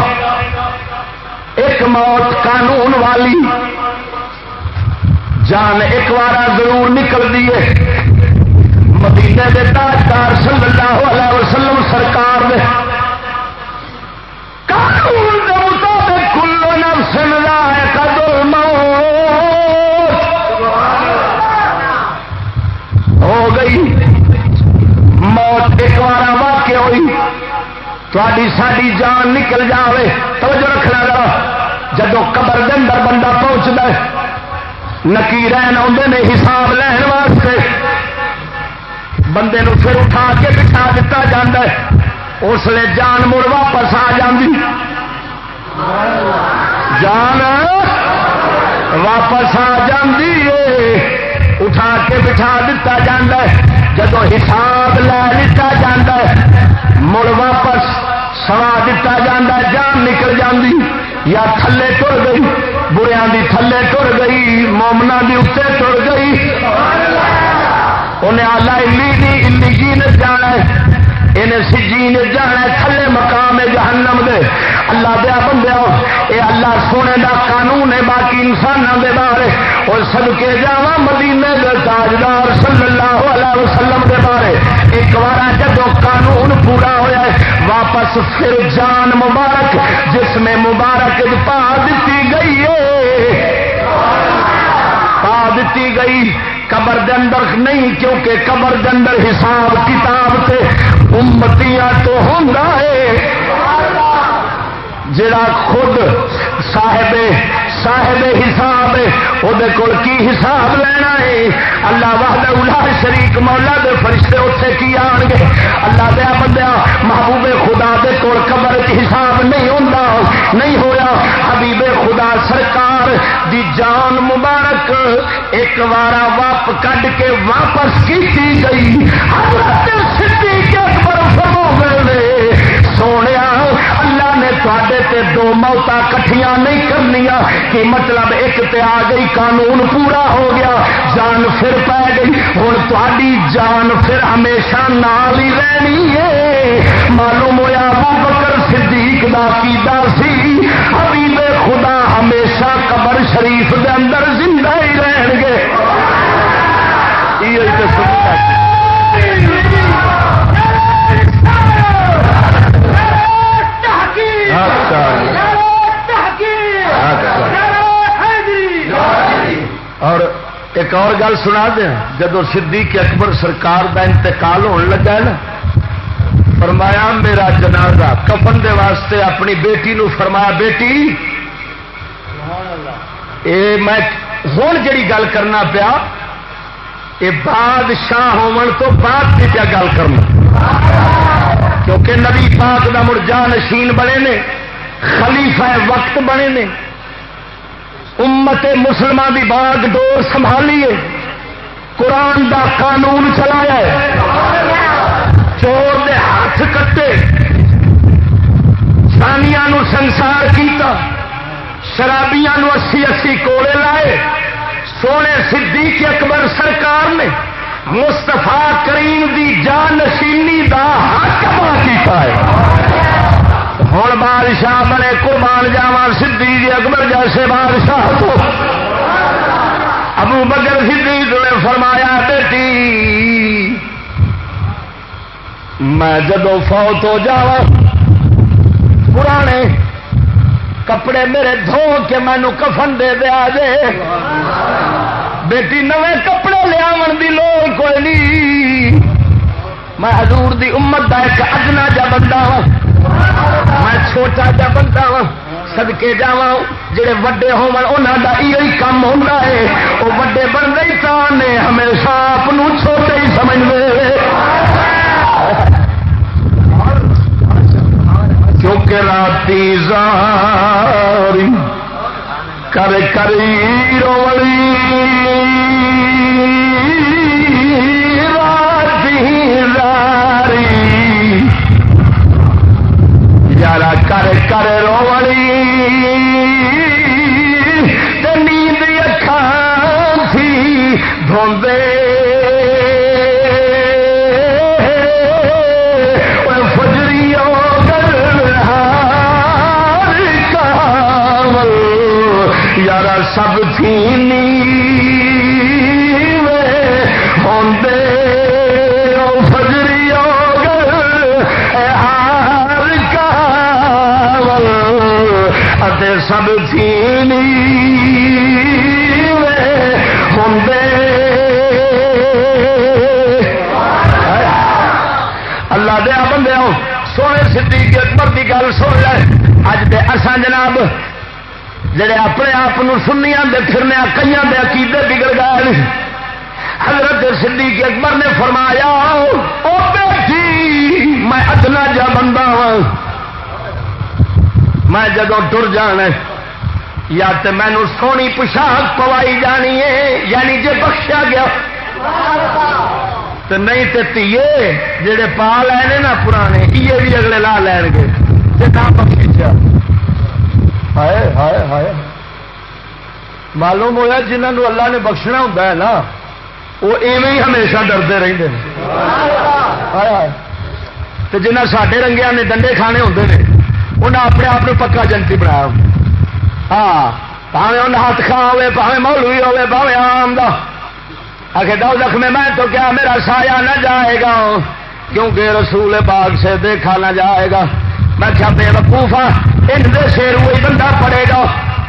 ایک موت قانون والی۔ جان ایک بار ضرور نکل ہے۔ مدینے کے تاجدار صلی اللہ علیہ وسلم سرکار نے گئی۔ ایک بار ہوئی۔ ساری جان نکل جائے توجہ رکھنا گا جب قبر دن بندہ پہنچتا ہے نکی رین نے حساب لین واسطے۔ بندے نو پھر اٹھا کے بٹھا دیتا ہے۔ اس لیے جان مڑ واپس آ جاندی۔ جان واپس آ جاندی اٹھا کے بٹھا دیتا جا جب حساب لے لیتا جا مڑ واپس سوا دیتا جا جان نکل جاندی۔ یا تھلے ٹر گئی بریا دی تھلے ٹر گئی مومنا دی اتنے ٹر گئی۔ انہیں آلہ الی نہیں الی جی نے جانا انہیں سجی نے جانا تھلے مقام جہنم دے۔ اللہ دیا بندے اے اللہ سونے دا قانون ہے، باقی انسانوں دے بارے۔ اور سب کے جا مدینے دے تاجدار صلی اللہ علیہ وسلم دے بارے۔ ایک بار جب قانون پورا ہوا ہے، واپس پھر جان مبارک، جس میں مبارک پا دیتی گئی ہے۔ دیتی گئی۔ قبر دے اندر نہیں، کیونکہ قبر دے اندر حساب کتاب سے امتیاں تو ہوں جڑا خود صاحب صاحب حساب وہ کی حساب لینا ہے؟ اللہ وحد الا شریک مولا دے فرشتے اتنے کی آن گے؟ اللہ دیا بندیا محبوب خدا دے کول قبر حساب نہیں ہوتا نہیں ہویا۔ حبیب خدا سرکار دی جان مبارک ایک بار واپ کڈ کے واپس کی گئی۔ حضرت صدیق تے دو موتا کٹھیاں نہیں کرنی کہ مطلب ایک تے آ گئی، قانون پورا ہو گیا، جان پھر پی گئی۔ ہوں تاری جان پھر ہمیشہ نال ہی رہنی ہے۔ معلوم ہوا بکر صدیق دا کی در سی حبیب خدا ہمیشہ قبر شریف دے اندر زندہ ہی رہن گے۔ یہ ایک اور گل سنا دیا جب صدیق اکبر سرکار کا انتقال ہونے لگا ہے نا، فرمایا، میرا جنازہ کفن دے واسطے اپنی بیٹی نو فرمایا، بیٹی، اے میں ہوں جڑی گل کرنا پیا یہ بادشاہ ہون تو بعد کی کیا گل کرنا۔ کیونکہ نبی پاک کا مرجا نشین بنے نے، خلیفہ وقت بنے نے۔ امت مسلمان کی باغ ڈور سنبھالیے۔ قرآن دا قانون چلایا ہے۔ چور دے ہاتھ کٹے۔ سانیا سنسار کیتا۔ شرابیاں اسی اسی کوڑے لائے۔ سونے صدیق اکبر سرکار نے مستفا کریم دی جانشینی دا حق ادا کیتا ہے۔ ہوں بادشاہ بڑے قربان جاوا سی جی اکبر جیسے بادشاہ تو۔ ابو بکر صدیق نے فرمایا، بیٹی، میں جدو فوت ہو جا پرانے کپڑے میرے دھو کے مینو کفن دے دیا جے۔ بیٹی نویں کپڑے لیا دی لوڑ کوئی نہیں۔ میں حضور دی امت کا ایک اجنا جا بندہ ہوں میں چھوٹا جا بنتا وا سدکے جا جڑے وڈے ہونا کا یہ کام ہوتا ہے۔ وہ وڈے بن گئی نے، ہمیشہ آپ چھوٹے ہی سمجھتے کیونکہ راتی زاری، کر کری روڑی تھی دھوندے فجری یار سب تھی سب تھی اللہ دیا بندے سونے سی اکبر کی گل سن لے۔ اج دے اصا جناب، جڑے اپنے آپ سنیا دے پھرنے کئی دے عقیدے بگڑ گئے حضرت صدیق اکبر نے فرمایا، او بیٹی، میں ادنا جا بندہ ہوں میں جدو ٹر جانا یا تو مینو سونی پوشاک پوائی جانی ہے یعنی جے بخشیا گیا تو نہیں تو تیے جڑے پا لے نا پرانے یہ بھی اگلے لا لین گے۔ بخشیا ہائے ہائے ہائے۔ معلوم ہوا جنہوں اللہ نے بخشنا ہوں نا وہ ایویں ہی ہمیشہ ڈرتے رہتے ہیں جنہیں سڈے رنگیا نے ڈنڈے کھانے ہوں نے انہیں اپنے آپ کو پکا جنتی بنایا ہاں پاوے ان ہاتھ کھا ہوے پاوے مولوی ہوے پاوے آم دا۔ آخر دو زخم میں تو کیا میرا سایہ نہ جائے گا؟ کیونکہ رسول پاک سے دیکھا نہ جائے گا۔ میں کیا بے وقوفا ہاں؟ ان دے شیر وہی بندہ پڑے گا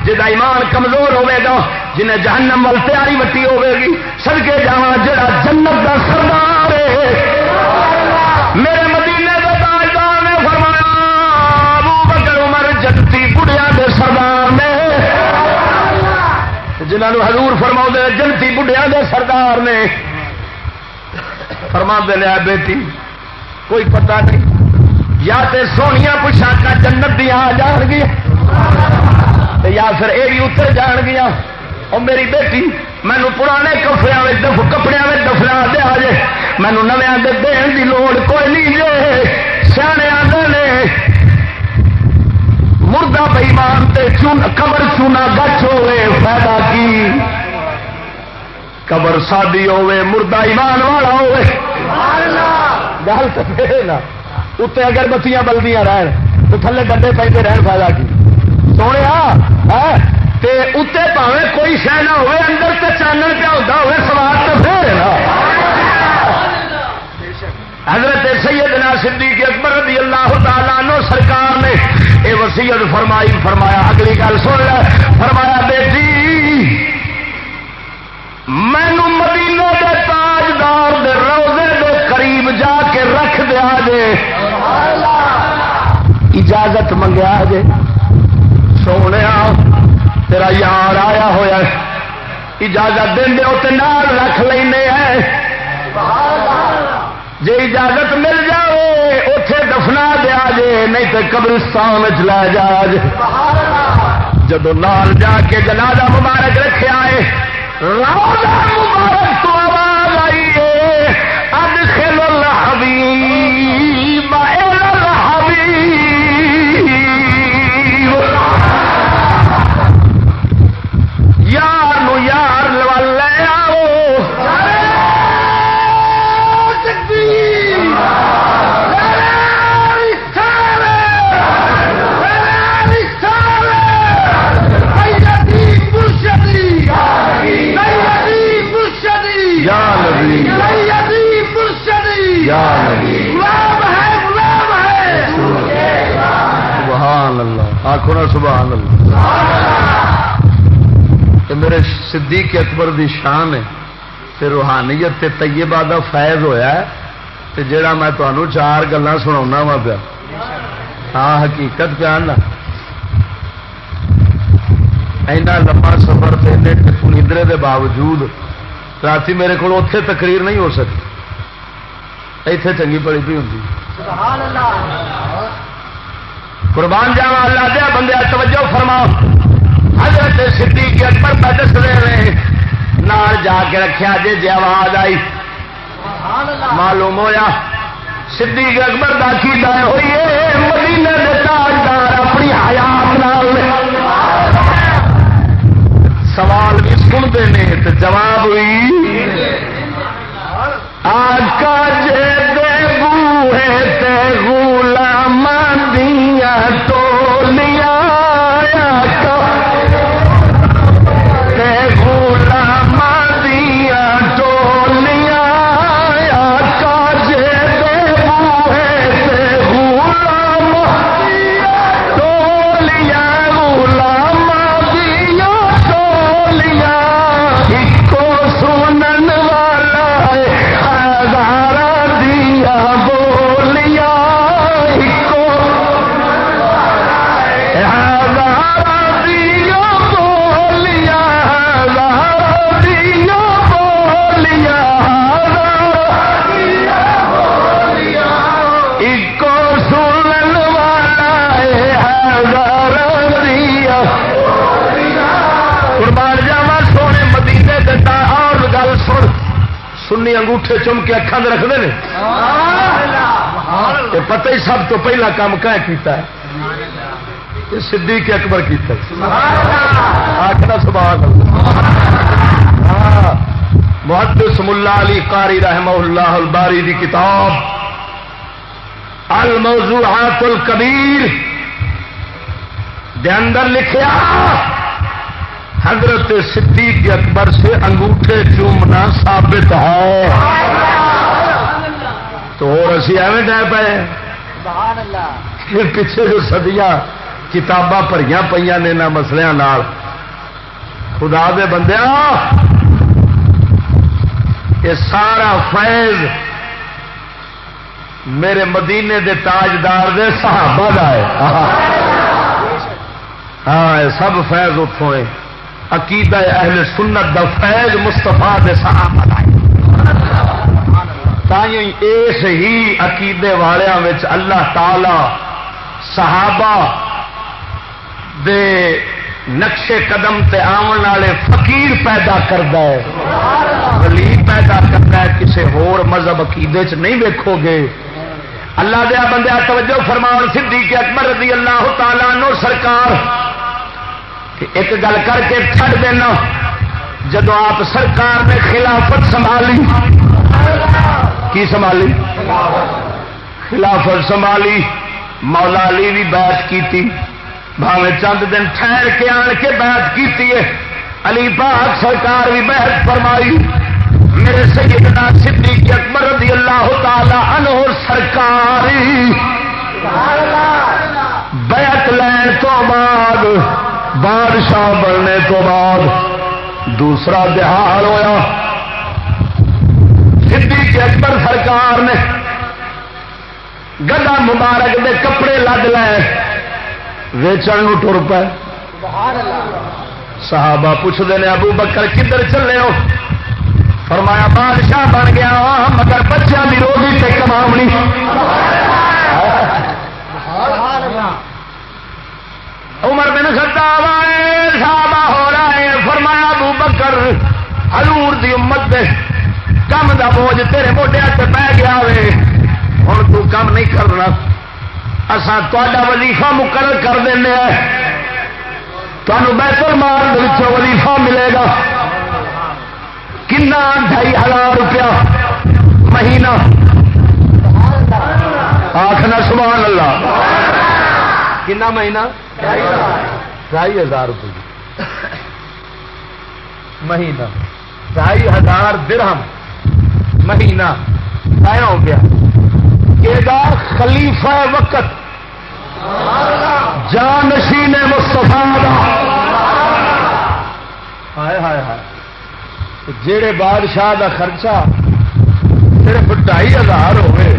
جہاں ایمان کمزور ہوے گا، جنہیں جہنم وال تیاری وٹی ہوے گی۔ سڑکے جا جا جنت کا سردار جنہوں حضور فرما جنتی بڑھیا کے سردار نے۔ فرما لیا بیٹی، کوئی پتہ نہیں، یا تے سونیا پوشاک جنت دیا آ جان گیا یا پھر یہ بھی اتر جان گیا اور میری بیٹی مینو پرانے کپڑے دف کپڑے دفنا دیا جے مینو نویا دین کی لوڑ کوئی نہیں جے سیانے آتے نے مردہ بئیمان چون قبر چونا گچ ہوے فائدہ کی؟ قبر سادی ہوے مردہ ایمان والا ہوے گل تو نا۔ اتنے اگر بتیاں بلدیاں رہن، تو تھلے گڈے پہ رہن فائدہ کی؟ سونے اتنے پاوے کوئی شہ نہ ہوئے، اندر تو چانن پہ ہوتا ہوئے، سوال تو پھر حضرت سیدنا صدیق اکبر رضی اللہ تعالیٰ عنہ سرکار وسیعت فرمائی، فرمایا، اگلی گل سن لے۔ فرمایا، بیٹی مینو مدینہ دے تاجدار دے روزے دے قریب جا کے رکھ دیا جے۔ اجازت منگیا جے۔ سونے، تیرا یار آیا ہوا اجازت دیں نال رکھ لینے ہیں۔ جی اجازت مل جائے اتے دفنا دیا جے، نہیں تو قبرستان لے جا جے۔ جب نال جا کے جنازہ مبارک رکھا ہے مبارک تو آخو نا سبحان اللہ۔ میرے صدیق اکبر دی شان ہے۔ تے روحانیت تے طیبہ دا فیض ہویا ہے۔ تے جڑا میں تمہوں چار گلا سنا وا پیا۔ ہاں حقیقت پیا نا۔ اینا لمبا سفر سے نیندرے دے باوجود رات میرے کو اتے تقریر نہیں ہو سکتی اتے چنگی پڑی پی ہوں قربان جاوا اللہ دیا بندے توجہ فرما حضرت صدیق اکبر پہ دس رہے نال جا کے رکھا جی جی آواز آئی۔ معلوم ہوا صدیق اکبر کا کی دار ہوئی مدینے تاجدار اپنی حیات نال۔ سوال بھی سنتے ہیں تو جواب ہوئی۔ آج کا غلام دیا ٹولیاں۔ کے اکھان رکھتے ہیں یہ پتہ ہی سب تو پہلا کام کیتا ہے؟ صدیق اکبر کیتا آخر سبحان ہاں۔ محدث ملا علی قاری رحمہ اللہ الباری دی کتاب الموضوعات الکبیر دے اندر لکھیا حضرت صدیق اکبر سے انگوٹھے چومنا ثابت ہے۔ تو اور اسی ایویں ڈے پے پیچھے جو سدیاں کتاباں پڑھیا پہ نے مسلیا خدا دے بندیاں یہ سارا فیض میرے مدینے دے تاجدار دے صحابہ دا ہے۔ ہاں سب فیض اتوں ہے عقیدہ اہل سنت دا فیض مستفا دے صحابہ دا ہے۔ اس ہی عقیدے والوں اللہ تعالی صحابہ دے نقشے قدم تے آن والے فقیر پیدا کرتا ہے ولی پیدا کرتا ہے کسی ہور مذہب عقیدے چ نہیں ویکو گے اللہ دیا بندہ توجہ فرمان سدھی کے اکبر رضی اللہ تعالیٰ نو سرکار ایک گل کر کے چھڑ دینا جب آپ سرکار نے خلافت سنبھالی کی سنبھالی؟ خلافت سنبھالی، مولا علی بھی بیعت کیتی۔ بھاوے چند دن ٹھہر کے آن کے بحث کی علی پاک سرکار بھی بحث فرمائی۔ میرے سیدنا صدیق اکبر رضی اللہ تعالی عنہ سرکار بیعت لین تو بعد، بادشاہ بننے تو بعد، دوسرا بہار ہوا صدیق اکبر سرکار نے گدا مبارک دے کپڑے لگ لے ویچن ٹر پے۔ صحابہ پوچھتے ہیں ابو بکر کدھر چلے ہو؟ فرمایا، بادشاہ بن گیا مگر بچوں کی روزی سے کماونی۔ عمر بن خطاب آئے، صحابہ ہو رہا ہے۔ فرمایا، ابو بکر ہلور دی امت دے کم دا بوجھ تیرے موڈیا سے پی گیا وے۔ ہوں تو کم نہیں کرنا۔ اصا تا وظیفہ مقرر کر دینا تمہیں بہتر مال وظیفہ ملے گا۔ کنا ڈھائی ہزار روپیہ مہینہ۔ آخنا سبحان اللہ۔ کنا مہینہ؟ ڈھائی ہزار روپیہ۔ مہینہ۔ ڈھائی ہزار درہم۔ مہینہ طے ہو گیا۔ یہ خلیفہ وقت۔ جانشی نے مستفا ہائے ہائے ہائے۔ جہے بادشاہ کا خرچہ صرف ڈھائی ہزار ہوئے،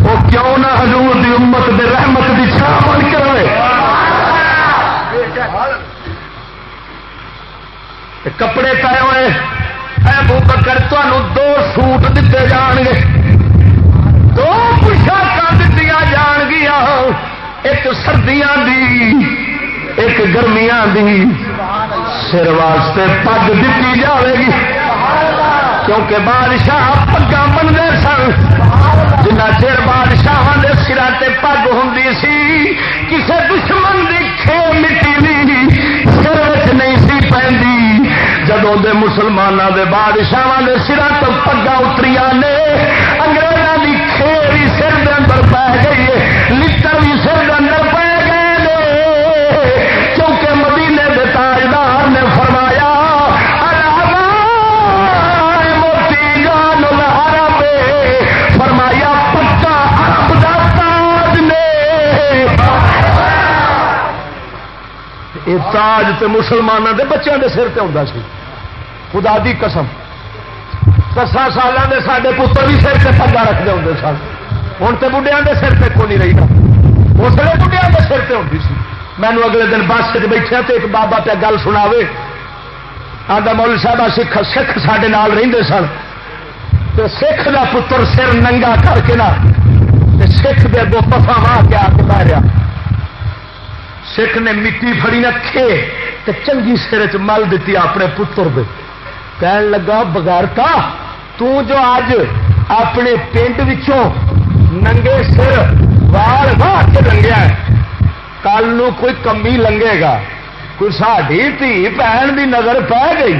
وہ کیوں نہ حضور دی امت دے رحمت دی چھا بن کے رہے؟ کپڑے پائے ہوئے۔ اے بکر تمہوں دو سوٹ دیتے جان گے دو پوشاک دیتی جان گیا ایک سردیاں دی، ایک گرمیاں دی۔ سر واسطے پگ دیتی جائے گی کیونکہ بادشاہ پگا بنتے سن۔ جنا چر بادشاہ کے سرا پگ ہوں سی کسی دشمن کی کھے مٹی جدوں دے مسلمانوں دے بادشاہ دے سرا تو پگا اتری نے انگریزوں کی کھیری سر دے اندر پی گئی۔ تاج تے مسلمانوں دے بچوں دے سر پہ ہوتا سی۔ خدا دی قسم۔ دسا سال کے سارے پتر بھی سر پہ پگا رکھتے ہوں سن۔ ہوں تو بڑھیا کے سر پہ کو نہیں رہی اس لیے بڑھیا کے سر پہ ہوتی سی۔ مینو اگلے دن بس سے بیٹھے تو ایک بابا پہ گل سنا آدھا مول صاحب سکھ سکھ سڈے رہتے سن۔ تو سکھ کا پتر سر ننگا کر کے نہ سکھ دے دو پفا ماں کے آ کے ماریا سکھ نے مٹی فڑی رکھے تو چنگی سر چ مل دیتی اپنے پتر دے۔ کہن لگا، بغیرتا، تو جو اج اپنے پنڈ ننگے سر وال باہ کے لنگیا کل کوئی کمی لنگے گا۔ کوئی ساری دھی بہن کی نظر پی گئی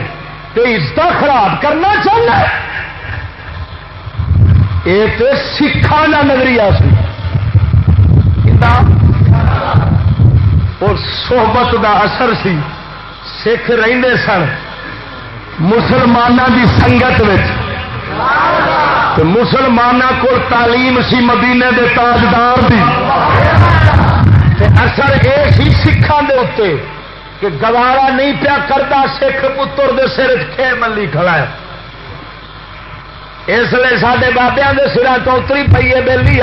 تو عزت خراب کرنا چاہنا یہ تو سکھان کا نظریہ سی۔ اور صحبت دا اثر سی۔ سکھ رہندے سن۔ مسلمانوں کی سنگت مسلمانوں کو تعلیم سی مدینے دے تاجدار دی۔ اثر یہ سی سکھان دے اتنے کہ گوارا نہیں پیا کرتا سکھ پتر دے سر کھے ملی کھڑا ہے۔ اس لیے سارے بابیا کے سرا تو اتری پی ہے بہلی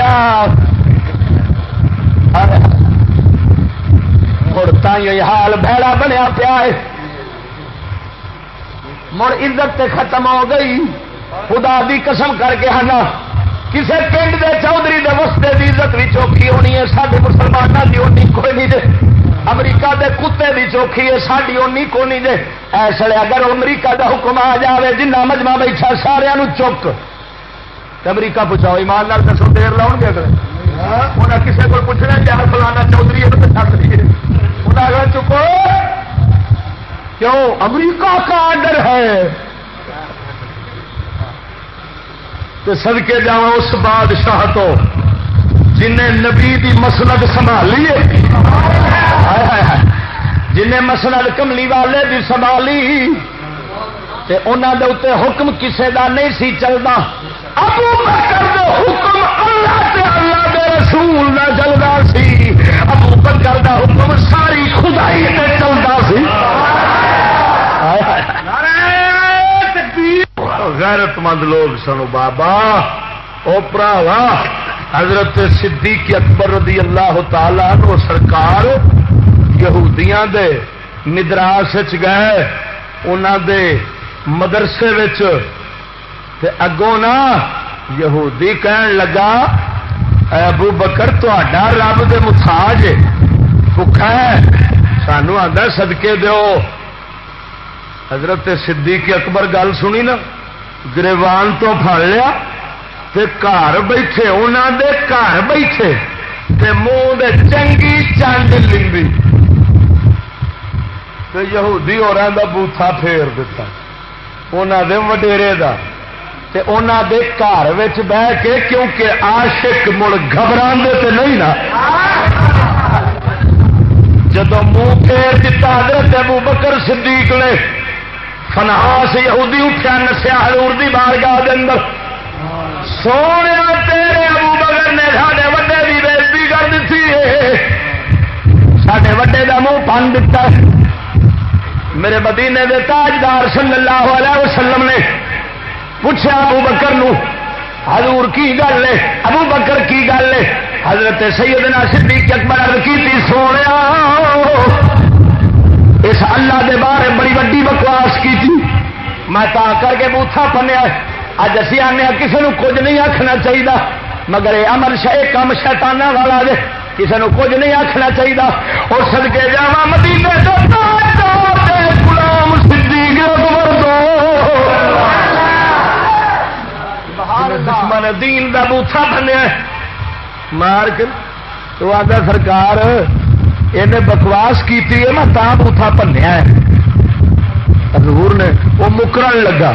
آ مڑ حال بہڑا بنیا پیا ہے۔ مڑ عزت تے ختم ہو گئی۔ خدا دی قسم کر کے ہاں کسے پنڈ دے، چودھری دے وسطے دی عزت بھی چوکھی ہونی ہے۔ سارے مسلمانوں کی اونی کوئی نہیں دے۔ امریکہ دے کتے دی چوکھی ہے ساری اونی کو نہیں دے۔ ایسے اگر امریکہ دا حکم آ جائے جنہ مجمع بیٹھا سارا چک۔ امریکہ پہنچاؤ ایمان لال دسو، دیر لاؤ گے اگر انہیں کسی کو پوچھنا چاہ فلانا چودھری ہے تو چک لیے انہیں اگر چکو۔ کیوں؟ امریکہ کا آڈر ہے۔ تو سدکے جا اس بادشاہ تو جنہیں نبی دی مسلط سنبھالی جنہیں مسلط کملی والے دی سنبھالی۔ تے انہوں دے اتنے حکم کسے دا نہیں سی چلتا ابو بکر دے حکم رسول نہ چلتا سی۔ ابو بکر دا حکم ساری خدائی تے چلتا سی۔ غیرت مند لوگ سنو بابا، او پراوا، حضرت صدیق اکبر رضی اللہ تعالی نو سرکار یہودیاں دے ندراس گئے، انہاں دے مدرسے تے اگوں نا یہودی کہن لگا ابو بکر تا رب دے محتاج بھوکا ہے۔ سانو آدھا سدکے دو حضرت صدیق اکبر گل سنی نا، گریوان تو پڑ لیا تے گھر بیٹھے انہوں دے گھر بیٹھے تے منہ دے چنگی چنڈ لمبی یہودی اور بوتھا پھیر دیتا انہوں دے وڈیرے دا۔ تے انہوں دے گھر بہ کے کیونکہ آشک مڑ گھبرا تے نہیں نا۔ جدو منہ پھیر دیتا حضرت ابو بکر صدیق نے فنہاس یہودی اٹھیا نسیا ہلور دی بارگاہ دے اندر۔ سونے تیرے ابو بکر نے سارے وڈے کی بےزتی کر دیتی ہے۔ سارے وڈے کا منہ پن دتا میرے مدینے دے تاجدار صلی اللہ علیہ وسلم نے پوچھا ابو بکر نو، حضور کی گل ہے؟ ابو بکر کی گل ہے؟ حضرت سیدنا صدیق اکبر عرض کی سونے اس اللہ دے بارے بڑی وڈی بکواس کی تھی میں تا کر کے بوتھا پنیا اج اسی آنے کسی نے کچھ نہیں آخنا چاہیے مگر یہ امر شہ کام شیتانا والا جے کسی نے کچھ نہیں آخنا چاہیے اور سدکے جا مدینے غلام بوتھا بنیا مار کے تو آتا سرکار یہ بکواس کی میں تا بوتھا بنیا حضور نے وہ مکرن لگا۔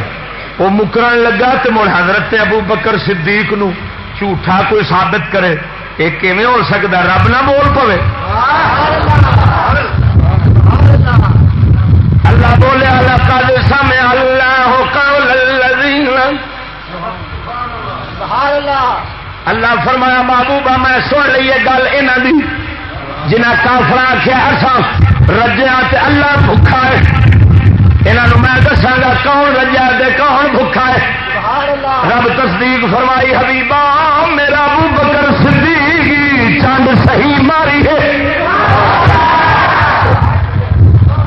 وہ مکرن لگا تو مڑ حضرت ابو بکر صدیق نو جھوٹا کوئی ثابت کرے۔ یہ کیون ہو سکتا رب نہ بول پوے۔ اللہ بولے، اللہ کا سامنے اللہ اللہ۔ فرمایا محبوبہ میں سن لیے گل یہاں دی۔ جنہ کافر آخیا اصا رجیا اللہ بھوکا ہے۔ یہاں میں دساگا کون رجا دے کون بھوکا ہے؟ رب تصدیق فرمائی حبیبا میرا ابو بکر صدیق چنڈ صحیح ماری ہے۔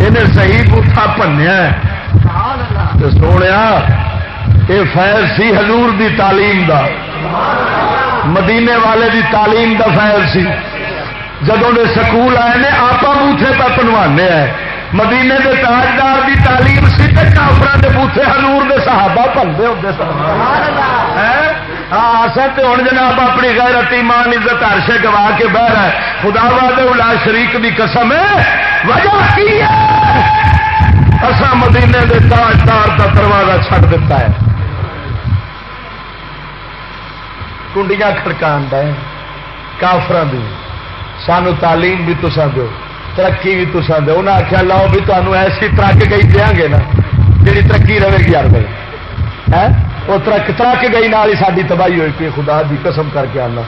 انہیں صحیح بوٹا پنیا سونے یہ فیض سی حضور دی تعلیم دا۔ مدینے والے دی تعلیم دا فیض سی۔ جدوں دے سکول آئے نے آپ بوٹے پہ پنوانے ہیں مدینے کے تاجدار کی تعلیم سی تے کافر کے بوتے ہلور کے صحابہ پلتے ہوتے سن۔ ہاں تو ہوں جناب اپنی غیرت، ایمان، عزت ہرشے گوا کے بہ رہا ہے۔ خدا باد الا شریک کی قسم ہے۔ وجہ کی ہے؟ اصا مدینے کے تاجدار کا دروازہ چھڈ دیتا ہے۔ کنڈیاں کھڑکان دے کافر دی سانو تعلیم بھی تسا دو ترقی بھی تسا دو انہیں آخیا لاؤ بھی تمہیں ایسی ترک گئی دیا گے نا جی ترقی رہے گی یار بھائی ہے وہ ترک ترک گئی نال ہی ساری تباہی ہوئی پی خدا دی قسم کر کے آنا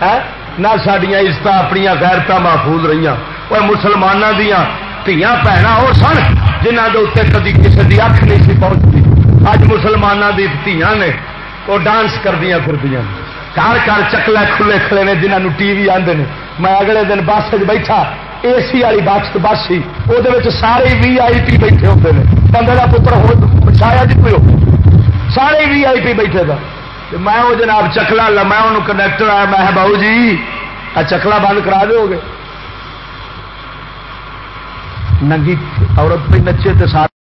ہے نہ سڈیا عزت اپنی غیرت محفوظ رہی وہ مسلمانوں دیا دیا بھن وہ سن جنہ کے اتنے کدی کسی کی اکھ نہیں سی پہنچتی اج مسلمانوں کی دیا نے وہ ڈانس کردیا پھر گھر گھر چکلے کھلے کھلے نے جنہوں ٹی وی آتے ہیں میں اگلے دن بس بیٹھا اے سی والی بس بس سی وہ سارے وی آئی پی بیٹھے ہوتے ہیں بندے کا پتر ہو چھایا جی پیو سارے وی آئی پی بیٹھے تھا میں وہ جناب چکلا لا میں انہوں کنڈکٹر آیا میں بہو جی آ چکلا بند کرا دو گے ننگی عورت پہ نچے تو سارے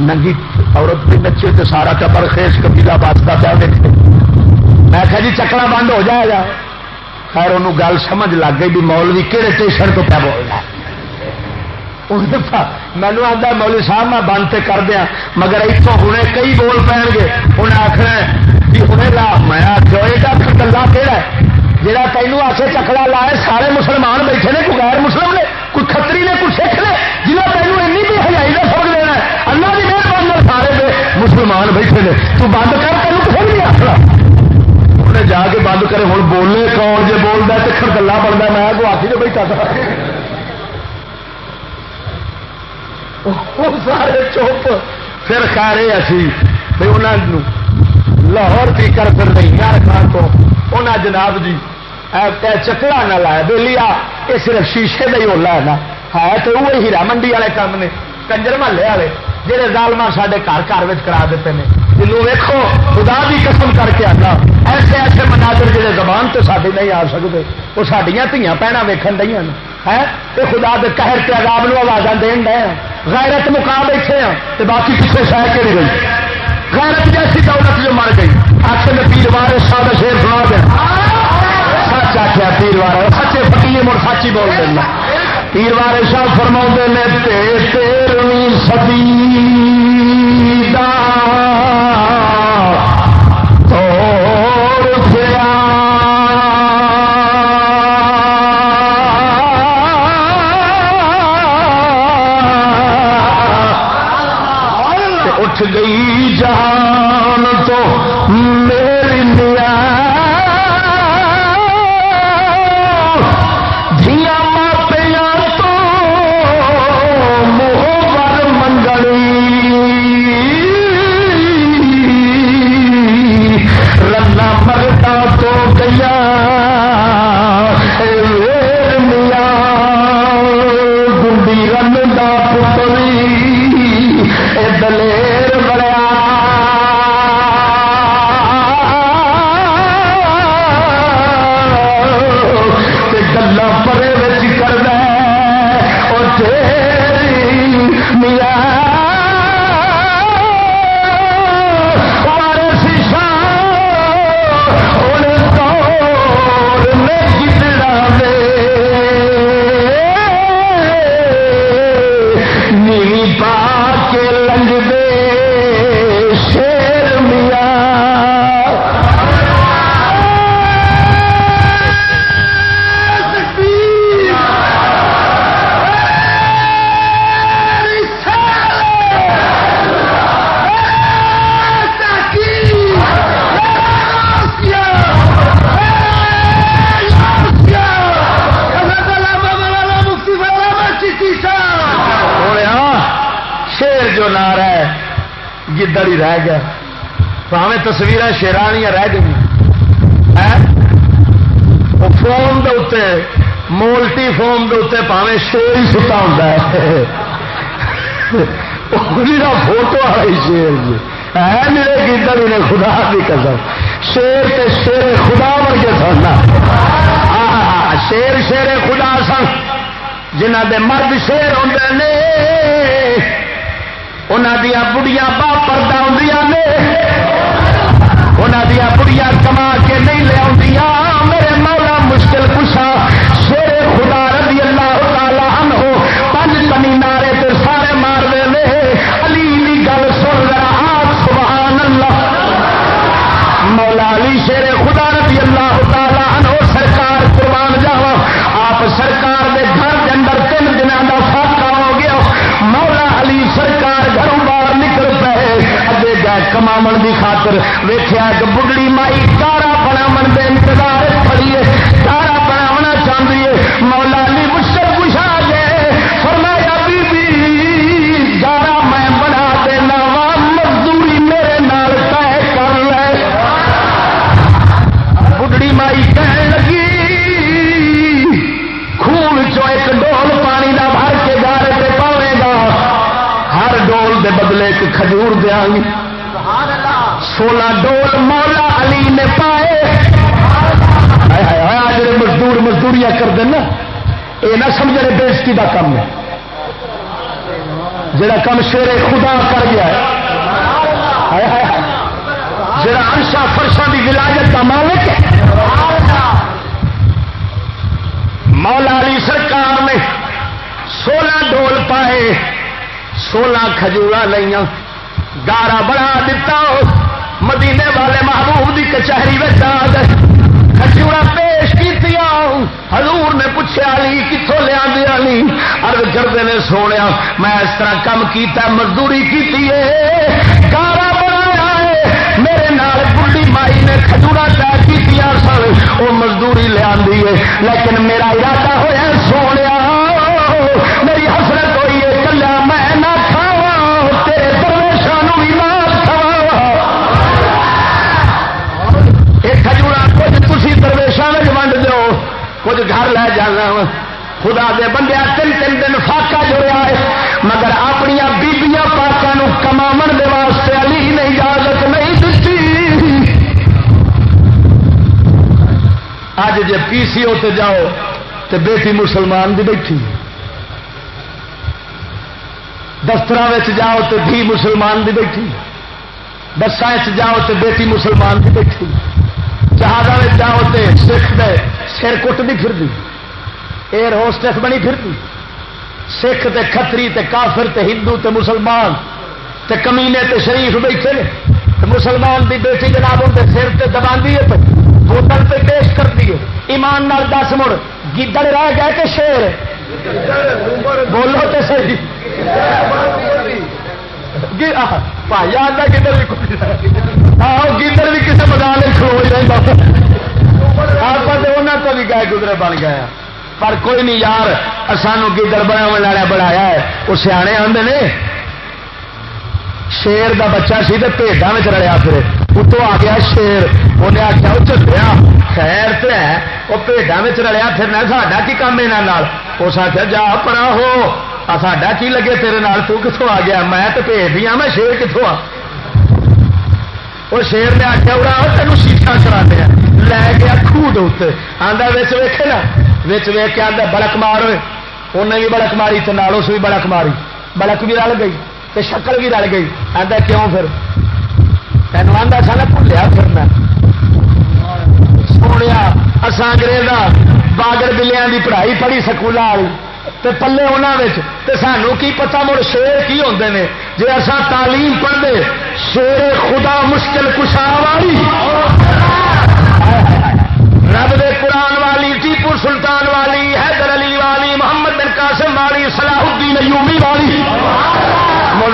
ننگی عورت بھی نچے تو سارا ٹبر خیس کبیلا باستا پیا دیکھے۔ میں کہ جی چکلا بند ہو جائے گا۔ خیر انہوں گل سمجھ لگ گئی بھی مولوی کہڑے اسٹیشن تو پیا بول رہا مینو آتا مولوی صاحب میں بند تو کر دیا مگر اتوں ہوں کئی بول پے گے۔ انہیں آخنا بھی ہوں لا۔ میں آخو یہ کلا کہڑا جہاں تینوں آ کے چکلا لائے سارے مسلمان بیٹھے نے، کوئی غیر مسلم نے، کوئی کتری نے جنہیں تینوں این بھی ہزائی کا سبق دینا اللہ کی مہربانی سارے دے مسلمان بیٹھے نے۔ تو بند کر، تینوں کسی نہیں آخر انہیں جا کے بند کرے، ہوں بولے کون؟ جی بولتا تو پھر گلا بنتا میں کو آخی جو بیٹھا تھا سارے چپ۔ پھر خیر اسی بھائی انہوں لاہور کی کر پھر نہیں خان کو انہیں جناب جی چکلا نہ لایا بے لیا یہ صرف شیشے کا ہی اولا ہے نا۔ ہے تو وہ ہیرا منڈی والے کام نے۔ کنجر محلے والے جہے ظالما سارے گھر گھر کرا دیتے ہیں جنوب جی ویکو خدا بھی قسم کر کے آتا ایسے ایسے مناظر جہے زبان تو سارے نہیں آ سکتے وہ سڈیا دیا پیڑا ویکن دیا ہے تو خدا کے قہر کے عذاب نو آوازاں دین دے غیرت مقام بیٹھے ہیں تو باقی کسی شہ کے نہیں گئی؟ غیرت جیسی دولت جو مر گئی۔ آخر میں پیر وار سا شیر سنا دیں سچ آخیا پیر وار سچے فکیے مڑ سچ ہی بول دینا۔ پیر والے شاہ فرما نے تیرویں سدی اٹھ گدڑ ہی رہ گیا۔ پاوے تصویر شیرانیاں رہ گئی۔ فون دے مولٹی فون دے پاوے شیر ہی ستا ہوں فوٹو آئی شیر جی ہے میرے گیتر نے، خدا کی قسم۔ شیر تے شیر خدا ورگے سننا شیر شیر خدا سن۔ جنہ دے مرد شیر ہوں نے۔ انہوں دیا بڑھیا با پردہ ہوں نے انہوں دیا بڑیا کما کے نہیں لیا میرے مولا کما دی خاطر ویخیا کہ بڑھڑی مائی کارا بنا من دے انتظار پڑیے کارا بناونا چاہیے مولا علی مشکل پوچھا گئے فرمایا بی بی گارا میں بنا دینا وا مزدوری میرے نال طے کر لے بڑھڑی مائی کہنے لگی خون چو ایک ڈول پانی دا بھر کے گارے پہ پاوے گا ہر ڈول دے بدلے ایک کھجور دیا گی سولہ ڈول مولا علی نے پائے۔ جڑے مزدور مزدوریاں کر دینا یہ نہ سمجھے بےزتی کا کام ہے۔ جڑا کام شیر خدا کر گیا ہے۔ جڑا انشا فرشا کی ولایت کا مالک ہے۔ مولا علی سرکار نے سولہ ڈول پائے سولہ کھجورا لیا گارا بنا دتا۔ مدینے والے محبوب کی کچہری آ گئے کھجورا پیش کی حضور نے پوچھا علی کتوں لیا ہاں علی؟ ارد کرتے نے سونے میں اس طرح کام کیتا مزدوری کی گارا بنایا ہے۔ میرے نال بڑھی مائی نے کھجورا طے کی سن۔ وہ مزدوری لیا لیکن میرا ارادہ ہوا سونے گھر لے جانا وا۔ خدا دے بندے تین تین دن فاقا جڑیا ہے، مگر اپنی بیبیاں پاکوں کما دے واسطے علی نے اجازت نہیں دیتی اج جے پی سی او تے جاؤ، تے بیٹی مسلمان دی بیٹھی۔ دفتر جاؤ تو بھی مسلمان دی بیٹھی۔ بسان جاؤ تو بیٹی مسلمان دی بیٹھی۔ جہاز جاؤ تو سکھ دے۔ سر کٹ بھی پھر ایئر ہوسٹس بنی پھر سکھ تے کتری تے کافر تے ہندو تے مسلمان تے کمینے تے شریف بیٹھے تے مسلمان دی بیٹی جناب ان کے سر تے دبا دیے تو بوتل پہ پیش کر دیے ایمان نال دس مڑ، گدڑ رہ گئے کہ شیر۔ بولو تو صحیح۔ بھائی آتا گدڑ بھی گدڑ بھی کسی میدان کھلو رہتا آپ تو بھی گئے گزرے بن گیا پر کوئی نہیں یار سانو گدڑ بنا والا بنایا ہے۔ وہ سیانے آدھے نے۔ شیر دا بچہ سی تو پیڈا میں رلیا پھر اتوں آ گیا شیر۔ انہیں آخیا وہ چلیا خیر تو ہے۔ وہ پیڈا میں رلیا پھرنا ساڈا کی کام یہاں اس آخیا جا پڑا ہو۔ ساڈا کی لگے تیرے نال؟ تو کتوں آ گیا؟ میں تو بھیج دیا ہاں، میں شیر کتوں آ? وہ شیر نے آخیا اڑا تینوں شیشا کرا دیا لے گیا خوہ دے آدھا ویچ ویکے نا ویچ ویک کے آدھا بڑک مار ہوئے انہیں بھی بڑک ماری تو نالوں سے بھی بڑک ماری بڑک بھی رل گئی تو شکل بھی رل گئی آدھا کیوں پھر تینوں آدھا سا بھولیا پھرنا سونے اصا انگریزا باگر بلیاں کی پڑھائی پڑھی سکول والی تے پلے انہوں تے سانو کی پتا مڑ شیر کی ہوتے ہیں جی اصا تعلیم پڑھتے شیر خدا مشکل کشا والی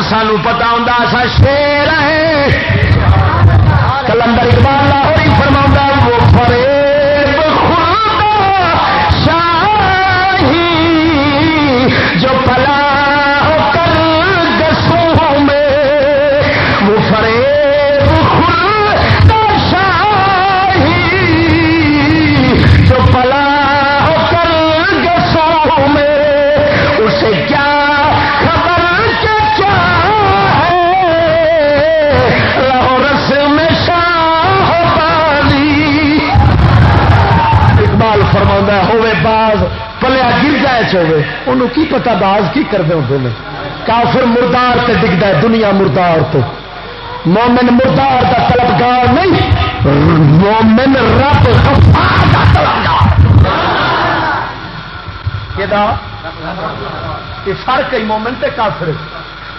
سانو پتا ہوں اصا شیر ہے۔ کلندر اقبال ایش ہوے انہوں کی پتا باز کی کرتے ہوتے ہیں کافر مردار سے ڈگتا ہے، دنیا مردار تو۔ مومن مردار کا طلبگار نہیں، مومن رب یہ فرق ہے، مومن تے کافر۔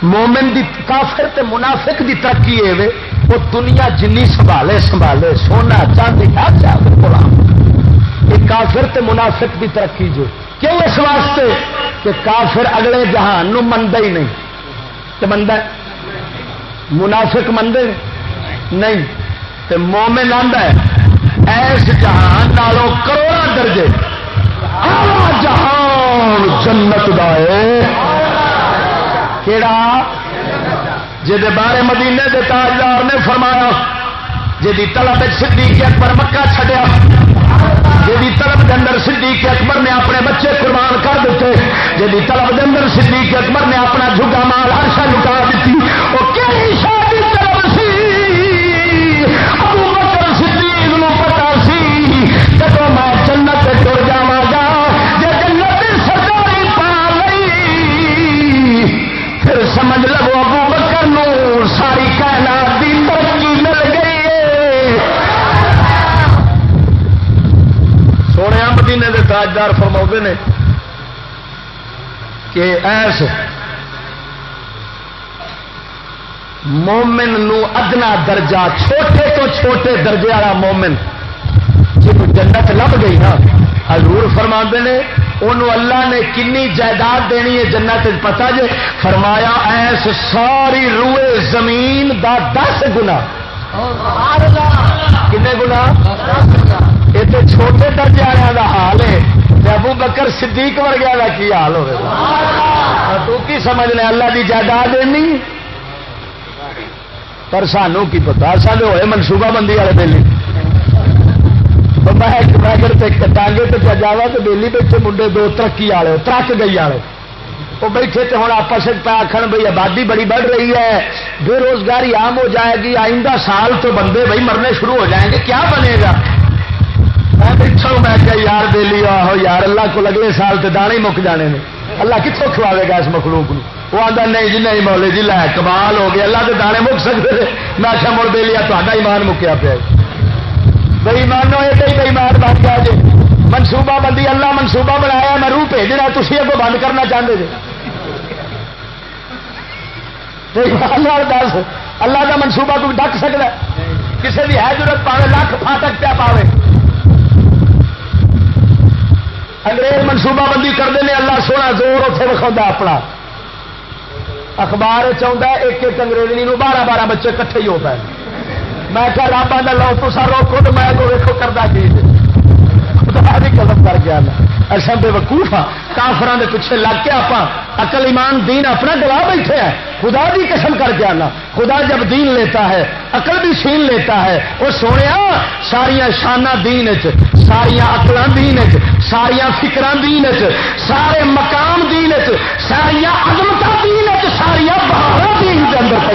مومن دی کافر تے منافق دی ترقی ہے وہ دنیا جنی سنبھالے سنبھالے، سونا چاندی، ہر جگہ یہ کافر تے منافق دی ترقی جو۔ کیوں اس واسطے کہ کافر اگلے جہان نو منتا ہی نہیں؟ تو منتا منافق منگے نہیں۔ تو مومن ہے، ایس جہان نالوں کروڑا درجے۔ جہان جنت کیڑا؟ جی بارے مدینے کے تاجدار نے فرمایا جی طلب صدیق اکبر مکہ چھڈیا۔ جی طلب کے اندر صدیق اکبر نے اپنے بچے قربان کر دیتے جی طلب کے اندر صدیق اکبر نے اپنا جھگا مال ہر شا لکا دیتی، وہ کہڑی شادی تاجدار فرما نے کہ ایس مومن نو ادنا درجہ چھوٹے تو چھوٹے درجے والا مومن جن جنت لب گئی نا حضور فرما نے انہوں اللہ نے کنی جائیداد دینی ہے جنت پتا جے فرمایا ایس ساری روئے زمین دا دس گنا کنے گنا یہ تو چھوٹے درجے والوں کا حال ہے ابو بکر صدیق ورگیا کا کی حال ہوگا تو کی سمجھ اللہ کی جائیداد نہیں پر سانو کی پتا سال ہوئے منصوبہ بندی والے بہلی ٹانگے پہ جاوا تو بہلی بیٹھے منڈے دو ترقی والے ترک گئی والے وہ بیٹھے تو ہوں آپس پہ آخر بھائی آبادی بڑی بڑھ رہی ہے بے روزگاری عام ہو جائے گی آئندہ سال تو بندے بھائی مرنے شروع ہو جائیں گے کیا بنے گا میں بیٹھا میں کہ یار دلی آہو یار، اللہ کو اگلے سال تو دانے مک جانے نے۔ اللہ کتوں کھواے گا اس مخلوق کو وہ آتا نہیں جی نہیں مولے جی لے، کمال ہو گیا اللہ کے دانے مک سکتے تھے میں آخیا، مڑ دے لیا تا ایمان مکیا پیا بھائی مانو یہ بھائی مان بن گیا جی۔ منصوبہ بندی، اللہ منصوبہ بنایا میں روح بھیجنا تھی اگو بند کرنا چاہتے جی۔ دس، اللہ کا منصوبہ کوئی ڈک سکتا کسی بھی ہے ضرورت پاوے، لاکھ فاٹک پیا پاوے۔ انگریز منصوبہ بندی کرتے ہیں، اللہ سونا زور اتنے دکھا اپنا۔ اخبار چاہتا ایک ایک انگریزنی بارہ بارہ بچے کٹھے ہی ہو پائے میں کیا رابطہ لو تو سر روکو تو میں ویکو کرتا کی۔ قدم کر گیا میں ایسا بے وقوف ہاں۔ کافران کے پیچھے لگ کے آپ اقل ایمان، دین اپنا گلا بیٹھے ہیں۔ خدا بھی قسم کر کے آنا۔ خدا جب دین لیتا ہے، عقل بھی سین لیتا ہے۔ وہ سونے ساریا شانہ دین ساریا اقل دین ساریا فکر دین سارے مقام دین ساریا عظمت دین ساریا بہار دین کے اندر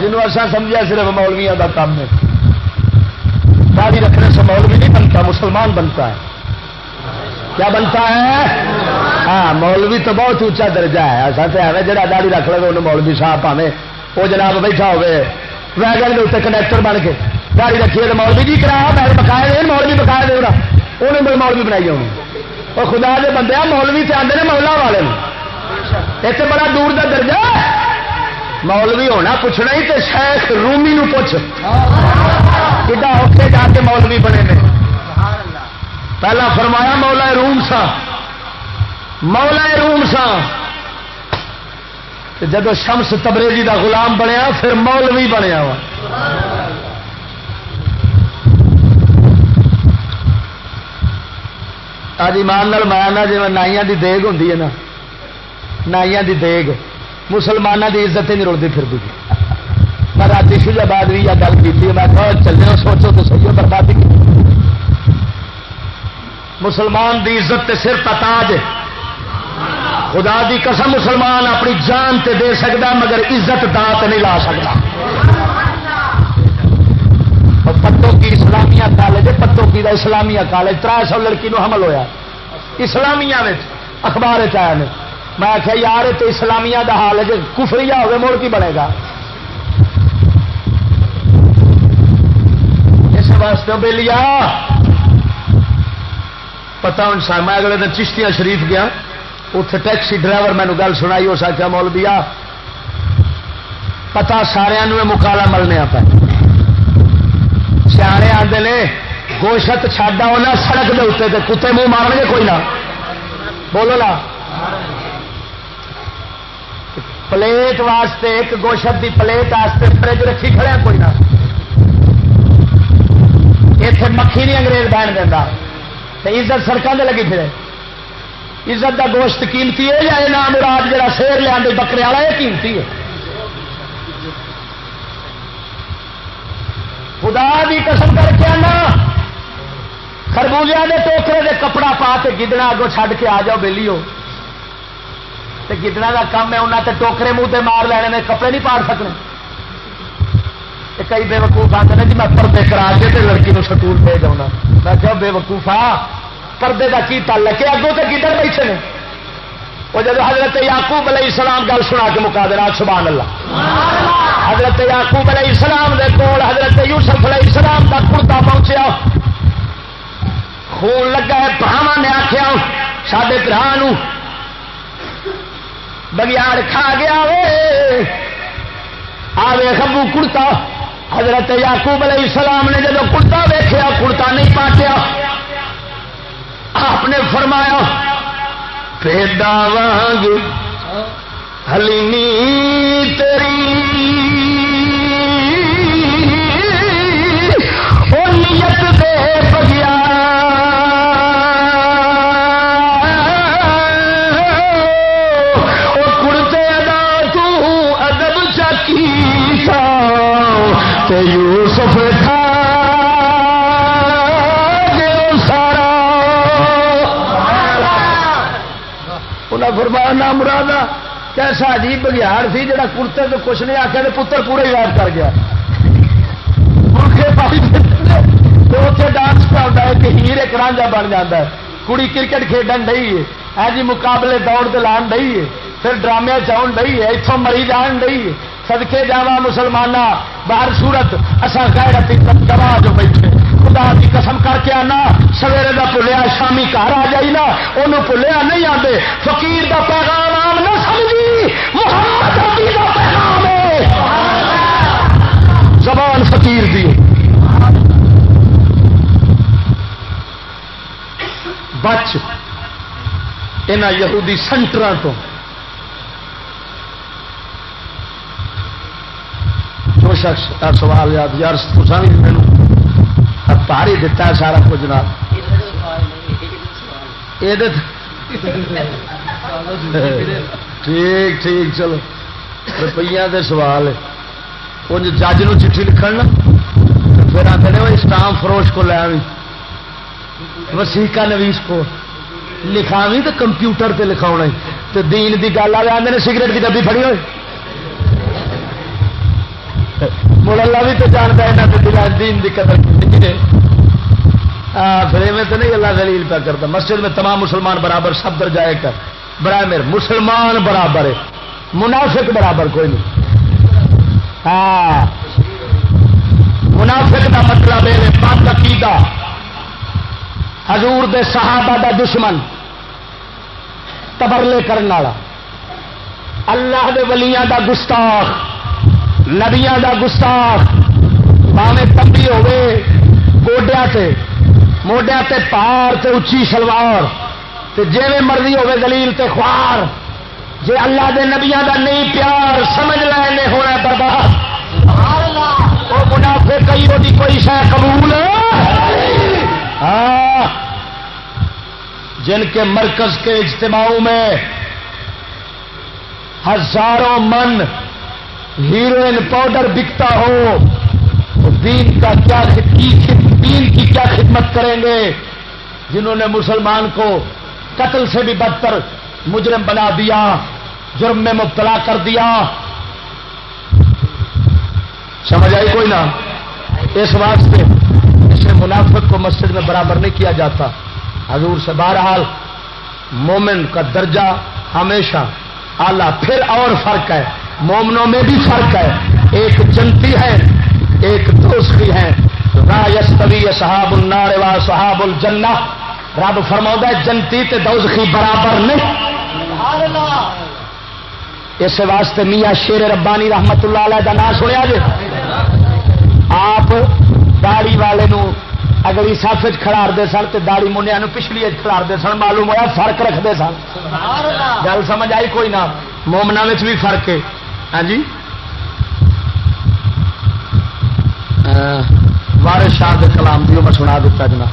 جنوب سمجھا صرف مولویا کا کام ہے۔ داڑھی رکھنے سے مولوی نہیں بنتا، مسلمان بنتا ہے۔ کیا بنتا ہے؟ ہاں مولوی تو بہت اونچا درجہ ہے۔ ایسا تو ہے جہاں داڑھی رکھ لے انہوں مولوی صاحب پاوے۔ وہ جناب بیٹھا ہوئے ویگن کے اتنے کنڈیکٹر بن کے داڑھی رکھیے تو مولوی جی کرایا میں بکایا دے، مولوی بکایا دے انہوں نے مولوی بنائی ہونی اور خدا دے بندے مولوی سے آتے ہیں مولا والے اتنے بڑا دور کا درجہ مولوی ہونا پوچھنا ہی تو شیخ رومی نو پوچھ۔ کتا اوکھے جا کے مولوی بنے نے۔ پہلا فرمایا مولا روم سا مولا روم سا جب شمس تبریزی دا غلام بنیا، پھر مولوی بنیا وا۔ آج ایمان مانا جی نائیا دی دیگ ہوں نا۔ نائیا دی دیگ۔ مسلمانوں دی عزت نہیں رلتی پھر دی میں رات شجا بعد بھی یہ گل کی میں کہا چلے سوچو تو سہی بربادی کی مسلمان دی عزت سر تاج خدا دی قسم مسلمان اپنی جان تے دے سکتا مگر عزت دات نہیں لا سکتا پتوں کی اسلامیہ کالج پتوں کی دا اسلامیہ کالج تر سو لڑکی نو حمل ہویا۔ اسلامیہ اخبار چیا نے۔ میں آخیا یار تو اسلامیہ دا حال ہے جی کفری ہوگا مڑ کی بنے گا اس واسطے بے لیا۔ پتا ہوں سر میں اگلے دن چشتیاں شریف گیا۔ اتے ٹیکسی ڈرائیور مینو گل سنائی اس آخیا مول دیا پتا سارا مکالا ملنے پہ سیانے آتے نے، گوشت چڈا ہونا سڑک کے اتنے کتے منہ مارن گے کوئی نہ۔ بولو نا پلیٹ واسطے، ایک گوشت دی پلیٹ واسطے فرج رکھی کھڑے کوئی نہ۔ اتنے مکھی نہیں انگریز بہن دینا عزت سڑکوں سے لگی پھر عزت دا گوشت قیمتی ہے یا نام مراد جا شیر لیا بکرے والا یہ قیمتی ہے؟ خدا بھی قسم کر کے آنا۔ خربوزیا کے ٹوکرے دے کپڑا پا کے گدنا اگوں چھڈ کے آ جاؤ بہلی ہو گدنا کا کام ہے انہیں تے ٹوکرے منہ مار لینے کپڑے نہیں پاڑ سکنے۔ کئی بے وقوف آتے ہیں جی میں پردے کرا کے تے لڑکی نو سکول بھیج آنا میں کہ بے وقوفا پردے کا کی تعلق؟ ہے اگوں تے گدڑ بیٹھے نے۔ وہ جب حضرت یعقوب علیہ السلام گل سنا کے مکا دینا سبحان اللہ۔ حضرت یعقوب علیہ السلام دے کول حضرت یوسف علیہ السلام کا کرتا پہنچیا۔ خون لگا ہے براہما نے آخیا سڈے برا بگیاڑ کھا گیا وے آ آوے خبو کڑتا حضرت یعقوب علیہ السلام نے جب کرتا ویخیا کرتا نہیں پاٹیا، آپ نے فرمایا پیڈا وانگ حلیمی تیری تھا یوسف تھا سارا فرمایا نام مرادہ کیسا عجیب بگیار سی جڑا کرتے تو کچھ نہیں آخیا پتر پورے یاد کر گیا۔ اتنے ڈانس پہ ہے کہ ہیر ایک رانجا بن جاتا ہے۔ کڑی کرکٹ کھیڈن ڈی ہے۔ ہے جی مقابلے دوڑ دلان ڈی ہے۔ پھر ڈرامے چاؤن ڈی ہے۔ اتوں مری جان ڈی ہے۔ سدکے جا مسلمان باہر سورت اصا غیرت گواہ جو بیٹھے۔ خدا کی قسم کر کے آنا، سویرے کا پلیا شامی گھر آ جائی نا انہوں پلیا نہیں آتے فقیر کا پیغام آم نہ سمجھی، محمد ربی کا پیغام ہے۔ زبان فقیر دی۔ بچ یہودی سنٹر تو جو شخص سوال یاد یار تصا بھی میرے پاری دتا ہے سارا کچھ نہ ٹھیک ٹھیک، چلو۔ روپیہ دے سوال ان جج نو چٹھی لکھن پھر آتے ہیں وہ اسٹام فروش کو لے آئی وسیقہ نویس کو۔ لکھاوی تو کمپیوٹر پہ لکھا تو دین دی گل والے آتے سگریٹ کی ڈبی فڑی ہوئی مڑ اللہ بھی تو جانتا ہے نہ دلا دین دی قدر پھر میں تو نہیں اللہ دلیل پہ کرتا مسجد میں تمام مسلمان برابر سب در جائے کر برائے میرے مسلمان برابر ہے منافق برابر کوئی نہیں ہاں منافق کا مطلب ہے پاک عقیدہ حضور دے صحابہ دا دشمن تبرلے کرنے والا اللہ دے ولیاں دا گستاخ نبیاں دا گستاخ باوے تمبی ہوے گوڈیا موڈیا تے پار تے اچھی سلوار تے جی مرضی ہوے دلیل تے خوار، جے اللہ دے نبیا دا نہیں پیار، سمجھ لے ہونا برباد۔ وہ منافع کئی وہ کوئی شہ قبول؟ ہاں۔ جن کے مرکز کے اجتماعوں میں ہزاروں من ہیروئن پاؤڈر بکتا ہو دین کا کیا دین کی کیا خدمت کریں گے؟ جنہوں نے مسلمان کو قتل سے بھی بدتر مجرم بنا دیا، جرم میں مبتلا کر دیا۔ سمجھ آئی کوئی نہ اس واسطے اسے منافق کو مسجد میں برابر نہیں کیا جاتا۔ حضور سے بہرحال مومن کا درجہ ہمیشہ آلہ پھر اور فرق ہے۔ مومنوں میں بھی فرق ہے۔ ایک جنتی ہے ایک دوسری ہے۔ راستوی صحاب النار و صحاب الجنہ۔ رب فرما جنتی تے دوزخی برابر نہیں اس واسطے میاں شیر ربانی رحمت اللہ علیہ کا نام سنیا جی آپ داڑی والے نو اگر سف کھڑارتے سن تو داڑی منیا پچھلی کھڑارتے سن معلوم ہوا فرق رکھتے سن۔ گل سمجھ آئی؟ کوئی نہ۔ مومنا بھی فرق ہے۔ ہاں جی؟ وارث شاہ کے کلام بھی میں سنا دیتا جناب۔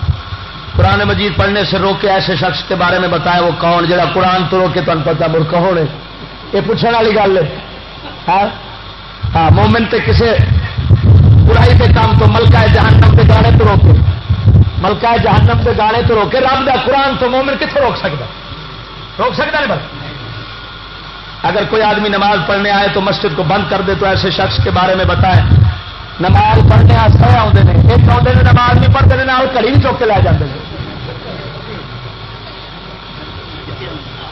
قرآن مجید پڑھنے سے روکے ایسے شخص کے بارے میں بتایا وہ کون جڑا قرآن تو روکے تمہیں پتا مر کون ہے یہ پوچھنے والی گل ہے۔ ہاں, ہاں، مومن تے کسے برائی کے کام تو ملکہ جہنم کے گانے تو روکے۔ ملکہ جہنم کے گانے تو روکے۔ رب دا قرآن تو مومن کتنے روک سکتا؟ روک سکتا نہیں بس اگر کوئی آدمی نماز پڑھنے آئے تو مسجد کو بند کر دے تو ایسے شخص کے بارے میں بتائے نماز پڑھنے آتے آتے ہیں۔ ایک آتے ہیں نماز نہیں پڑھتے ہیں کڑی بھی چوک کے لے جاتے ہیں۔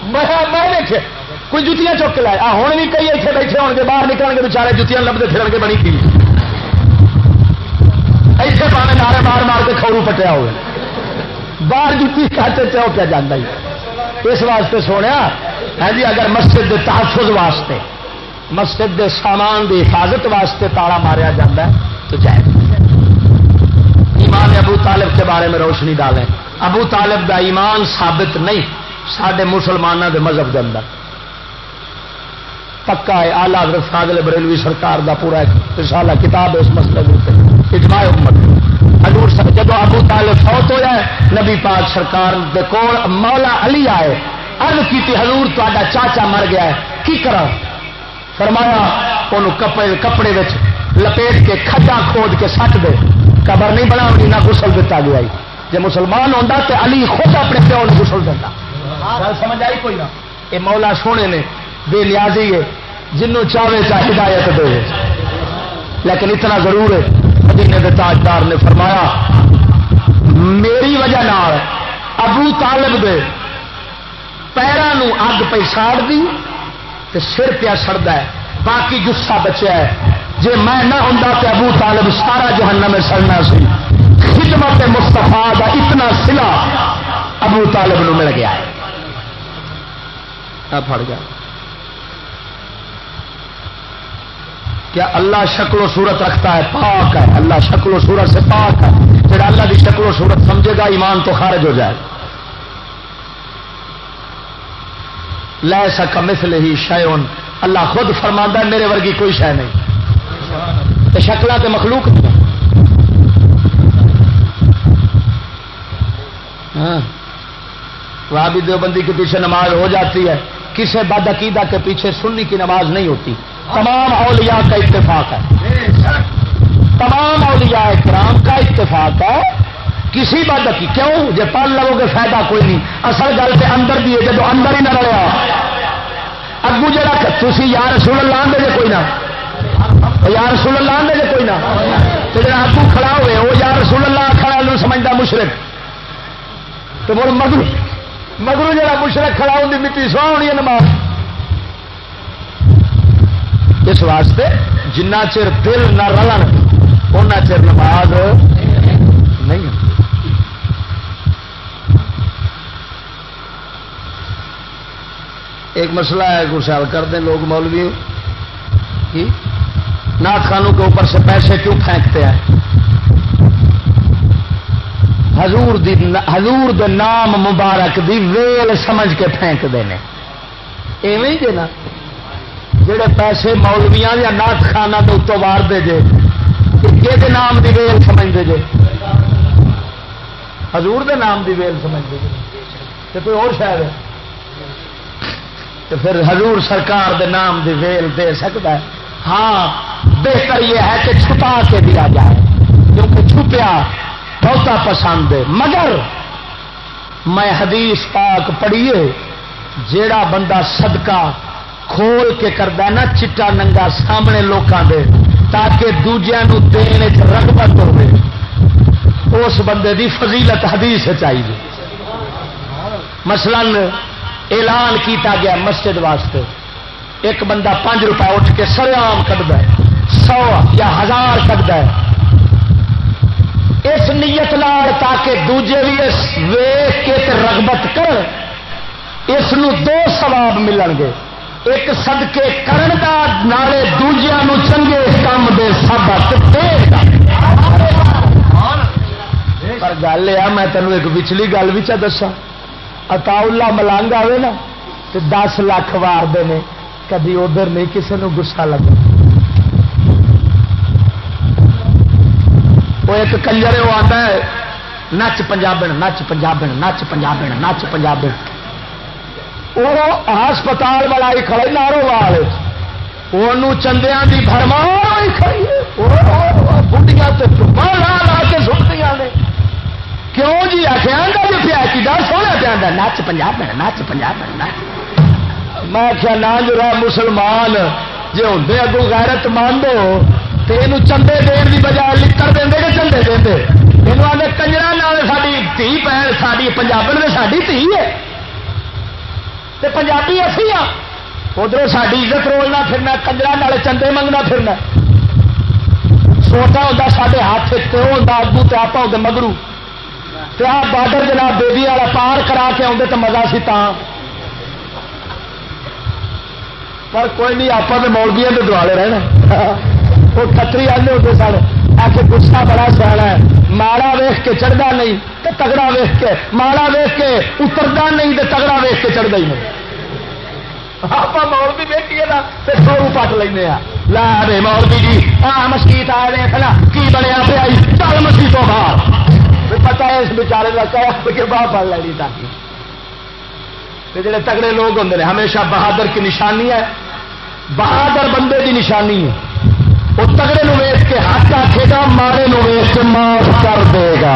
میں دیکھے کوئی جتیاں چوک کے لائے۔ ہوں بھی کئی اتنے بیٹھے ہو باہر نکل گے بچارے جتیاں لبتے پھر کے بنی تھی ایسے پانے نعرے مار مار کے کھورو پٹیا ہوئے۔ باہر جتی کھاتے چو کیا جانا ہی۔ اس واسطے سونے ہاں جی اگر مسجد کے تحفظ واسطے، مسجد کے سامان کی حفاظت واسطے تالا ماریا جاتا ہے، تو جائے ایمان ابو طالب کے بارے میں روشنی ڈالیں۔ ابو طالب کا ایمان ثابت نہیں سڈے مسلمانوں کے مذہب کے اندر۔ پکا ہے آلہ حضرت فاضل بریلوی سرکار دا پورا ایک رسالہ، کتاب ہے اس مسئلے کے اجماع امت۔ حضور جب ابو طالب فوت ہوا ہے، نبی پاک سرکار دے کول مولا علی آئے۔ ارد کی حضور تا چاچا مر گیا ہے۔ کی کرا فرمایا انہوں کپڑے کپڑے لپیٹ کے کھڈا کھود کے سٹ دے۔ قبر نہیں بنا نہ گسل دتا گیا جی مسلمان ہوتا تو علی خود اپنے پیو نے گسل دیتا سمجھ آئی کوئی نہ؟ یہ مولا سونے نے بے نیازی ہے، جنوں چاہے چاہے ہدایت دے۔ لیکن اتنا ضرور ہے، مدینے کے تاجدار نے فرمایا، میری وجہ نال ابو طالب دے پیروں اگ پہ ساڑ دی تے سر پیا سڑتا ہے، باقی گسا بچیا ہے۔ جی میں نہ ہوں تو ابو طالب سارا جہنم میں سڑنا سی۔ خدمت مستفا کا اتنا سلا ابو طالب نو مل گیا ہے۔ پڑ گیا کیا اللہ شکل و صورت رکھتا ہے؟ پاک ہے۔ اللہ شکل و صورت سے پاک ہے۔ پھر اللہ کی شکل و صورت سمجھے گا، ایمان تو خارج ہو جائے۔ لے سکا مثل ہی شیون اللہ خود فرما ہے میرے ورگی کوئی شہ نہیں. شکل کے مخلوق ہاں. وہاں بھی دیوبندی کے پیچھے نماز ہو جاتی ہے۔ کسی بد عقیدہ کے پیچھے سنی کی نماز نہیں ہوتی۔ تمام اولیاء کا اتفاق ہے۔ تمام اولیاء کرام کا اتفاق ہے۔ کسی بد کی؟ کیوں؟ جی پل لو گے فائدہ کوئی نہیں۔ اصل گل سے اندر دیے جب اندر ہی نہ رہا اگو جا تھی یار رسول اللہ آدھے کوئی نہ۔ یار رسول اللہ آدھے کوئی نہ۔ تو جا اگو کھڑا ہوئے وہ یار رسول اللہ کھڑا سمجھتا مشرق تو بول مگر مگر جا مشرق کھڑا ہوتی مٹی سوا ہونی ہے نماز۔ اس واسطے جنہ چر دل نہ رلن ان چر نماز نہیں ایک مسئلہ ہے گسال کر دیں لوگ مولوی نات خانوں کے اوپر سے پیسے کیوں پھینکتے ہیں؟ حضور دی حضور دے نام مبارک دی ویل سمجھ کے پھینک دینے ایویں ہی نا جڑے پیسے مولویاں یا نات خانہ کے اتوں وار دے جے کہ نام دی ویل سمجھ دے جے؟ حضور دے نام دی ویل سمجھ دے جے کوئی اور شاید ہے۔ تو پھر حضور سرکار دے نام دی ویل دے سکتا ہے۔ ہاں بہتر یہ ہے کہ چھپا کے دیا جائے، کیونکہ چھپیا بہتا پسند ہے۔ مگر میں حدیث پاک پڑھیے، جیڑا بندہ صدقہ کھول کے کرتا نا، چٹا ننگا سامنے لوگوں دے، تاکہ دوجیاں دوجیا دین رغبت ہو اس بندے دی فضیلت حدیث چاہیے مثلا اعلان کیتا گیا مسجد واسطے۔ ایک بندہ پانچ روپے اٹھ کے سریام کٹتا ہے، سو یا ہزار کٹتا ہے۔ اس نیت لال تاکہ دوجے بھی اس ویخ کے رغبت کر اس دو سواب ملن گے۔ ایک سدکے کرن کا نالے دوجیا چنگے کام دے سب پر گل یہ میں تینوں ایک پچھلی گل بھی چا دسا اتا اللہ ملنگ آئے نا تو دس لاکھ وار دے کدی ادھر نہیں کسی نے گسا لگا۔ وہ ایک کنجر وہ آتا ہے، نچ پنجابن نچ پنجابن نچ پنجابن نچ پنجابن۔ وہ ہسپتال والا ہی کھڑے نارو وال وہ چندیا کی فرمان بڑھیا تو چپا لا لا کے سٹتی نے۔ کیوں جی؟ آخیا جی پیا کی ڈر سونا پیا نچ پنجاب نچ پنجاب میں آخیا نہ جو مسلمان جی ہوں اگو غیرت مان دو تو یہ چندے دن کی بجائے لکڑ دیں کہ چندے دے یہ آدھے کنجر ساری تھی پہن ساری پنجابن میں ساری تھی ہے۔ تے پنجابی اسی ہاں ادھر ساری عزت رولنا پھرنا کنجر چندے منگنا پھرنا۔ سوٹا ہوتا سارے ہاتھ ہوتا اگو تو آپ ہوتے مگرو۔ تو آپ بارڈر جناب بیبی والا پار کرا کے آدھے تو مزہ سی تا پر کوئی نہیں آپ نے مولبیا کے دوالے رہنا۔ وہ کتری آدھے ہوتے سن۔ آ کے گسا بڑا سیاح ہے۔ ماڑا ویخ کے چڑھتا نہیں تو تگڑا ویخ کے۔ ماڑا ویخ کے اترتا نہیں تو تگڑا ویخ کے چڑھتا ہی نہیں۔ آپ مول بھی ویکیے نا تو سورو پٹ لینا ہاں۔ لا رے مولوی جی آ مسیت آئے دیکھنا کی بنیا پہ آئی جی؟ چل مسیح باہر۔ پتا ہے اس بچارے کا کیا باہر پڑ لینی تاکہ جڑے تگڑے لوگ ہوں ہمیشہ بہادر کی نشانی ہے بہادر بندے کی نشانی ہے وہ تگڑے نو ویس کے ہاتھ آخے گا مارے نو ویس کے معاف کر دے گا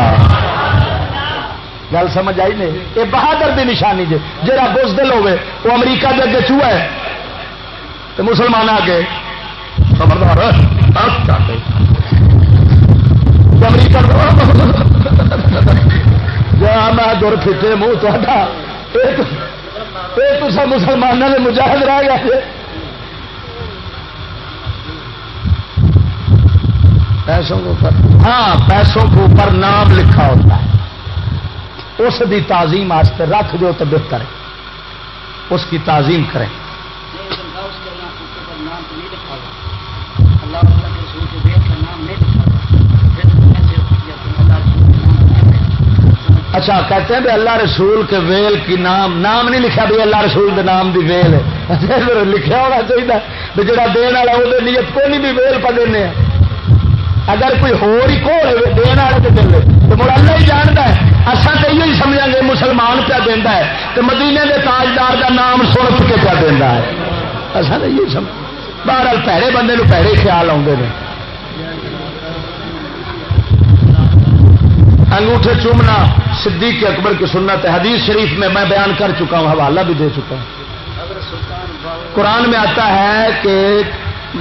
گل سمجھ آئی نہیں یہ بہادر دی نشانی جی جا بزدل ہوے وہ امریکہ کے اگے چوہا ہے تو مسلمان آگے خبردار میں دور پھٹے منہ تا مسلمانوں نے مجاہد رہ گیا پیسوں کے اوپر ہاں پیسوں کے اوپر نام لکھا ہوتا ہے۔ اس کی تعظیم واسطے رکھ دو تو بہتر ہے۔ اس کی تعظیم کریں۔ اچھا کہتے ہیں بھی اللہ رسول کے ویل کی نام نام نہیں لکھا بھی اللہ رسول کے نام کی ویل ہے۔ اچھا، لکھا ہونا چاہیے بھی جڑا دن والا وہ نیت کوئی نہیں بھی ویل پہ دینا اگر کوئی ہور ہی کھول دینا والے دل تو مڑ اللہ ہی جانتا ہے۔ اصل تو یہ سمجھا گے، مسلمان پیا دینا ہے۔ تو مدینے کے تاجدار کا نام سن کے پیا دینا ہے۔ اصل یہ سمجھ باہر پیڑے بندے پیڑے خیال آتے ہیں انگوٹھے چومنا، صدیق اکبر کی سنت ہے حدیث شریف میں میں بیان کر چکا ہوں، حوالہ بھی دے چکا ہوں۔ قرآن میں آتا ہے کہ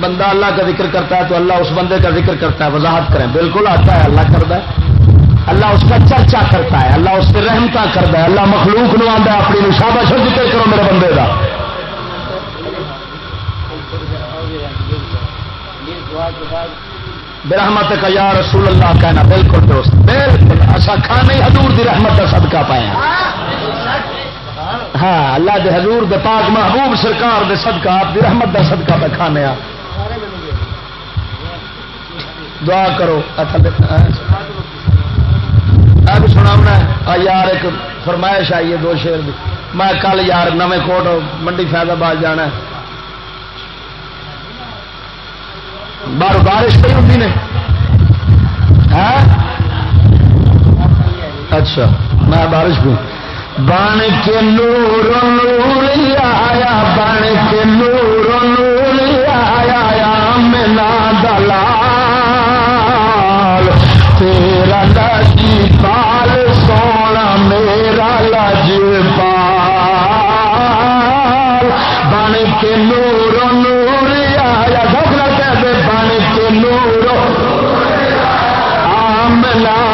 بندہ اللہ کا ذکر کرتا ہے تو اللہ اس بندے کا ذکر کرتا ہے، وضاحت کریں۔ بالکل آتا ہے، اللہ کرتا ہے۔ اللہ اس کا چرچا کرتا ہے، اللہ اس سے رحمتا کرتا ہے۔ اللہ مخلوق نو آتا ہے، اپنی نشابہ سے ذکر کرو میرے بندے کا برحمت کا یا رسول اللہ کہنا، بالکل درست بالکل۔ اچھا کھانے حضور دی رحمت کا صدقہ پایا۔ ہاں اللہ دے حضور دے پاک محبوب سرکار دے صدقہ، آپ دی رحمت دا صدقہ پہ کھانے آ۔ دعا کرو اچھا، بھی سنا یار، ایک فرمائش آئی ہے دو شیر دی۔ میں کل یار نویں کوٹ، منڈی فیض آباد جانا ہے۔ باہر بارش پہ ہوتی نے۔ ہاں؟ اچھا میں بارش بھی بن کے نور نور آیا بن کے نور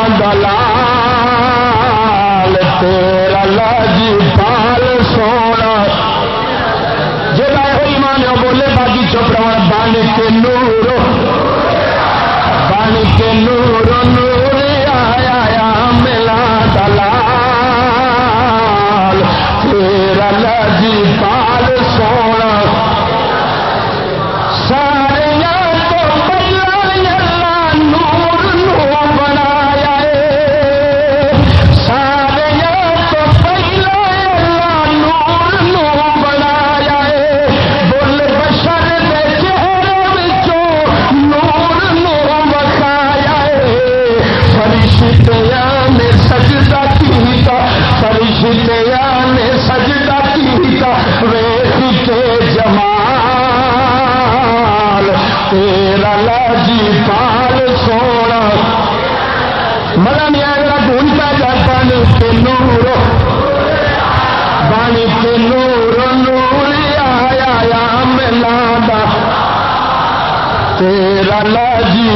دا اللہ جی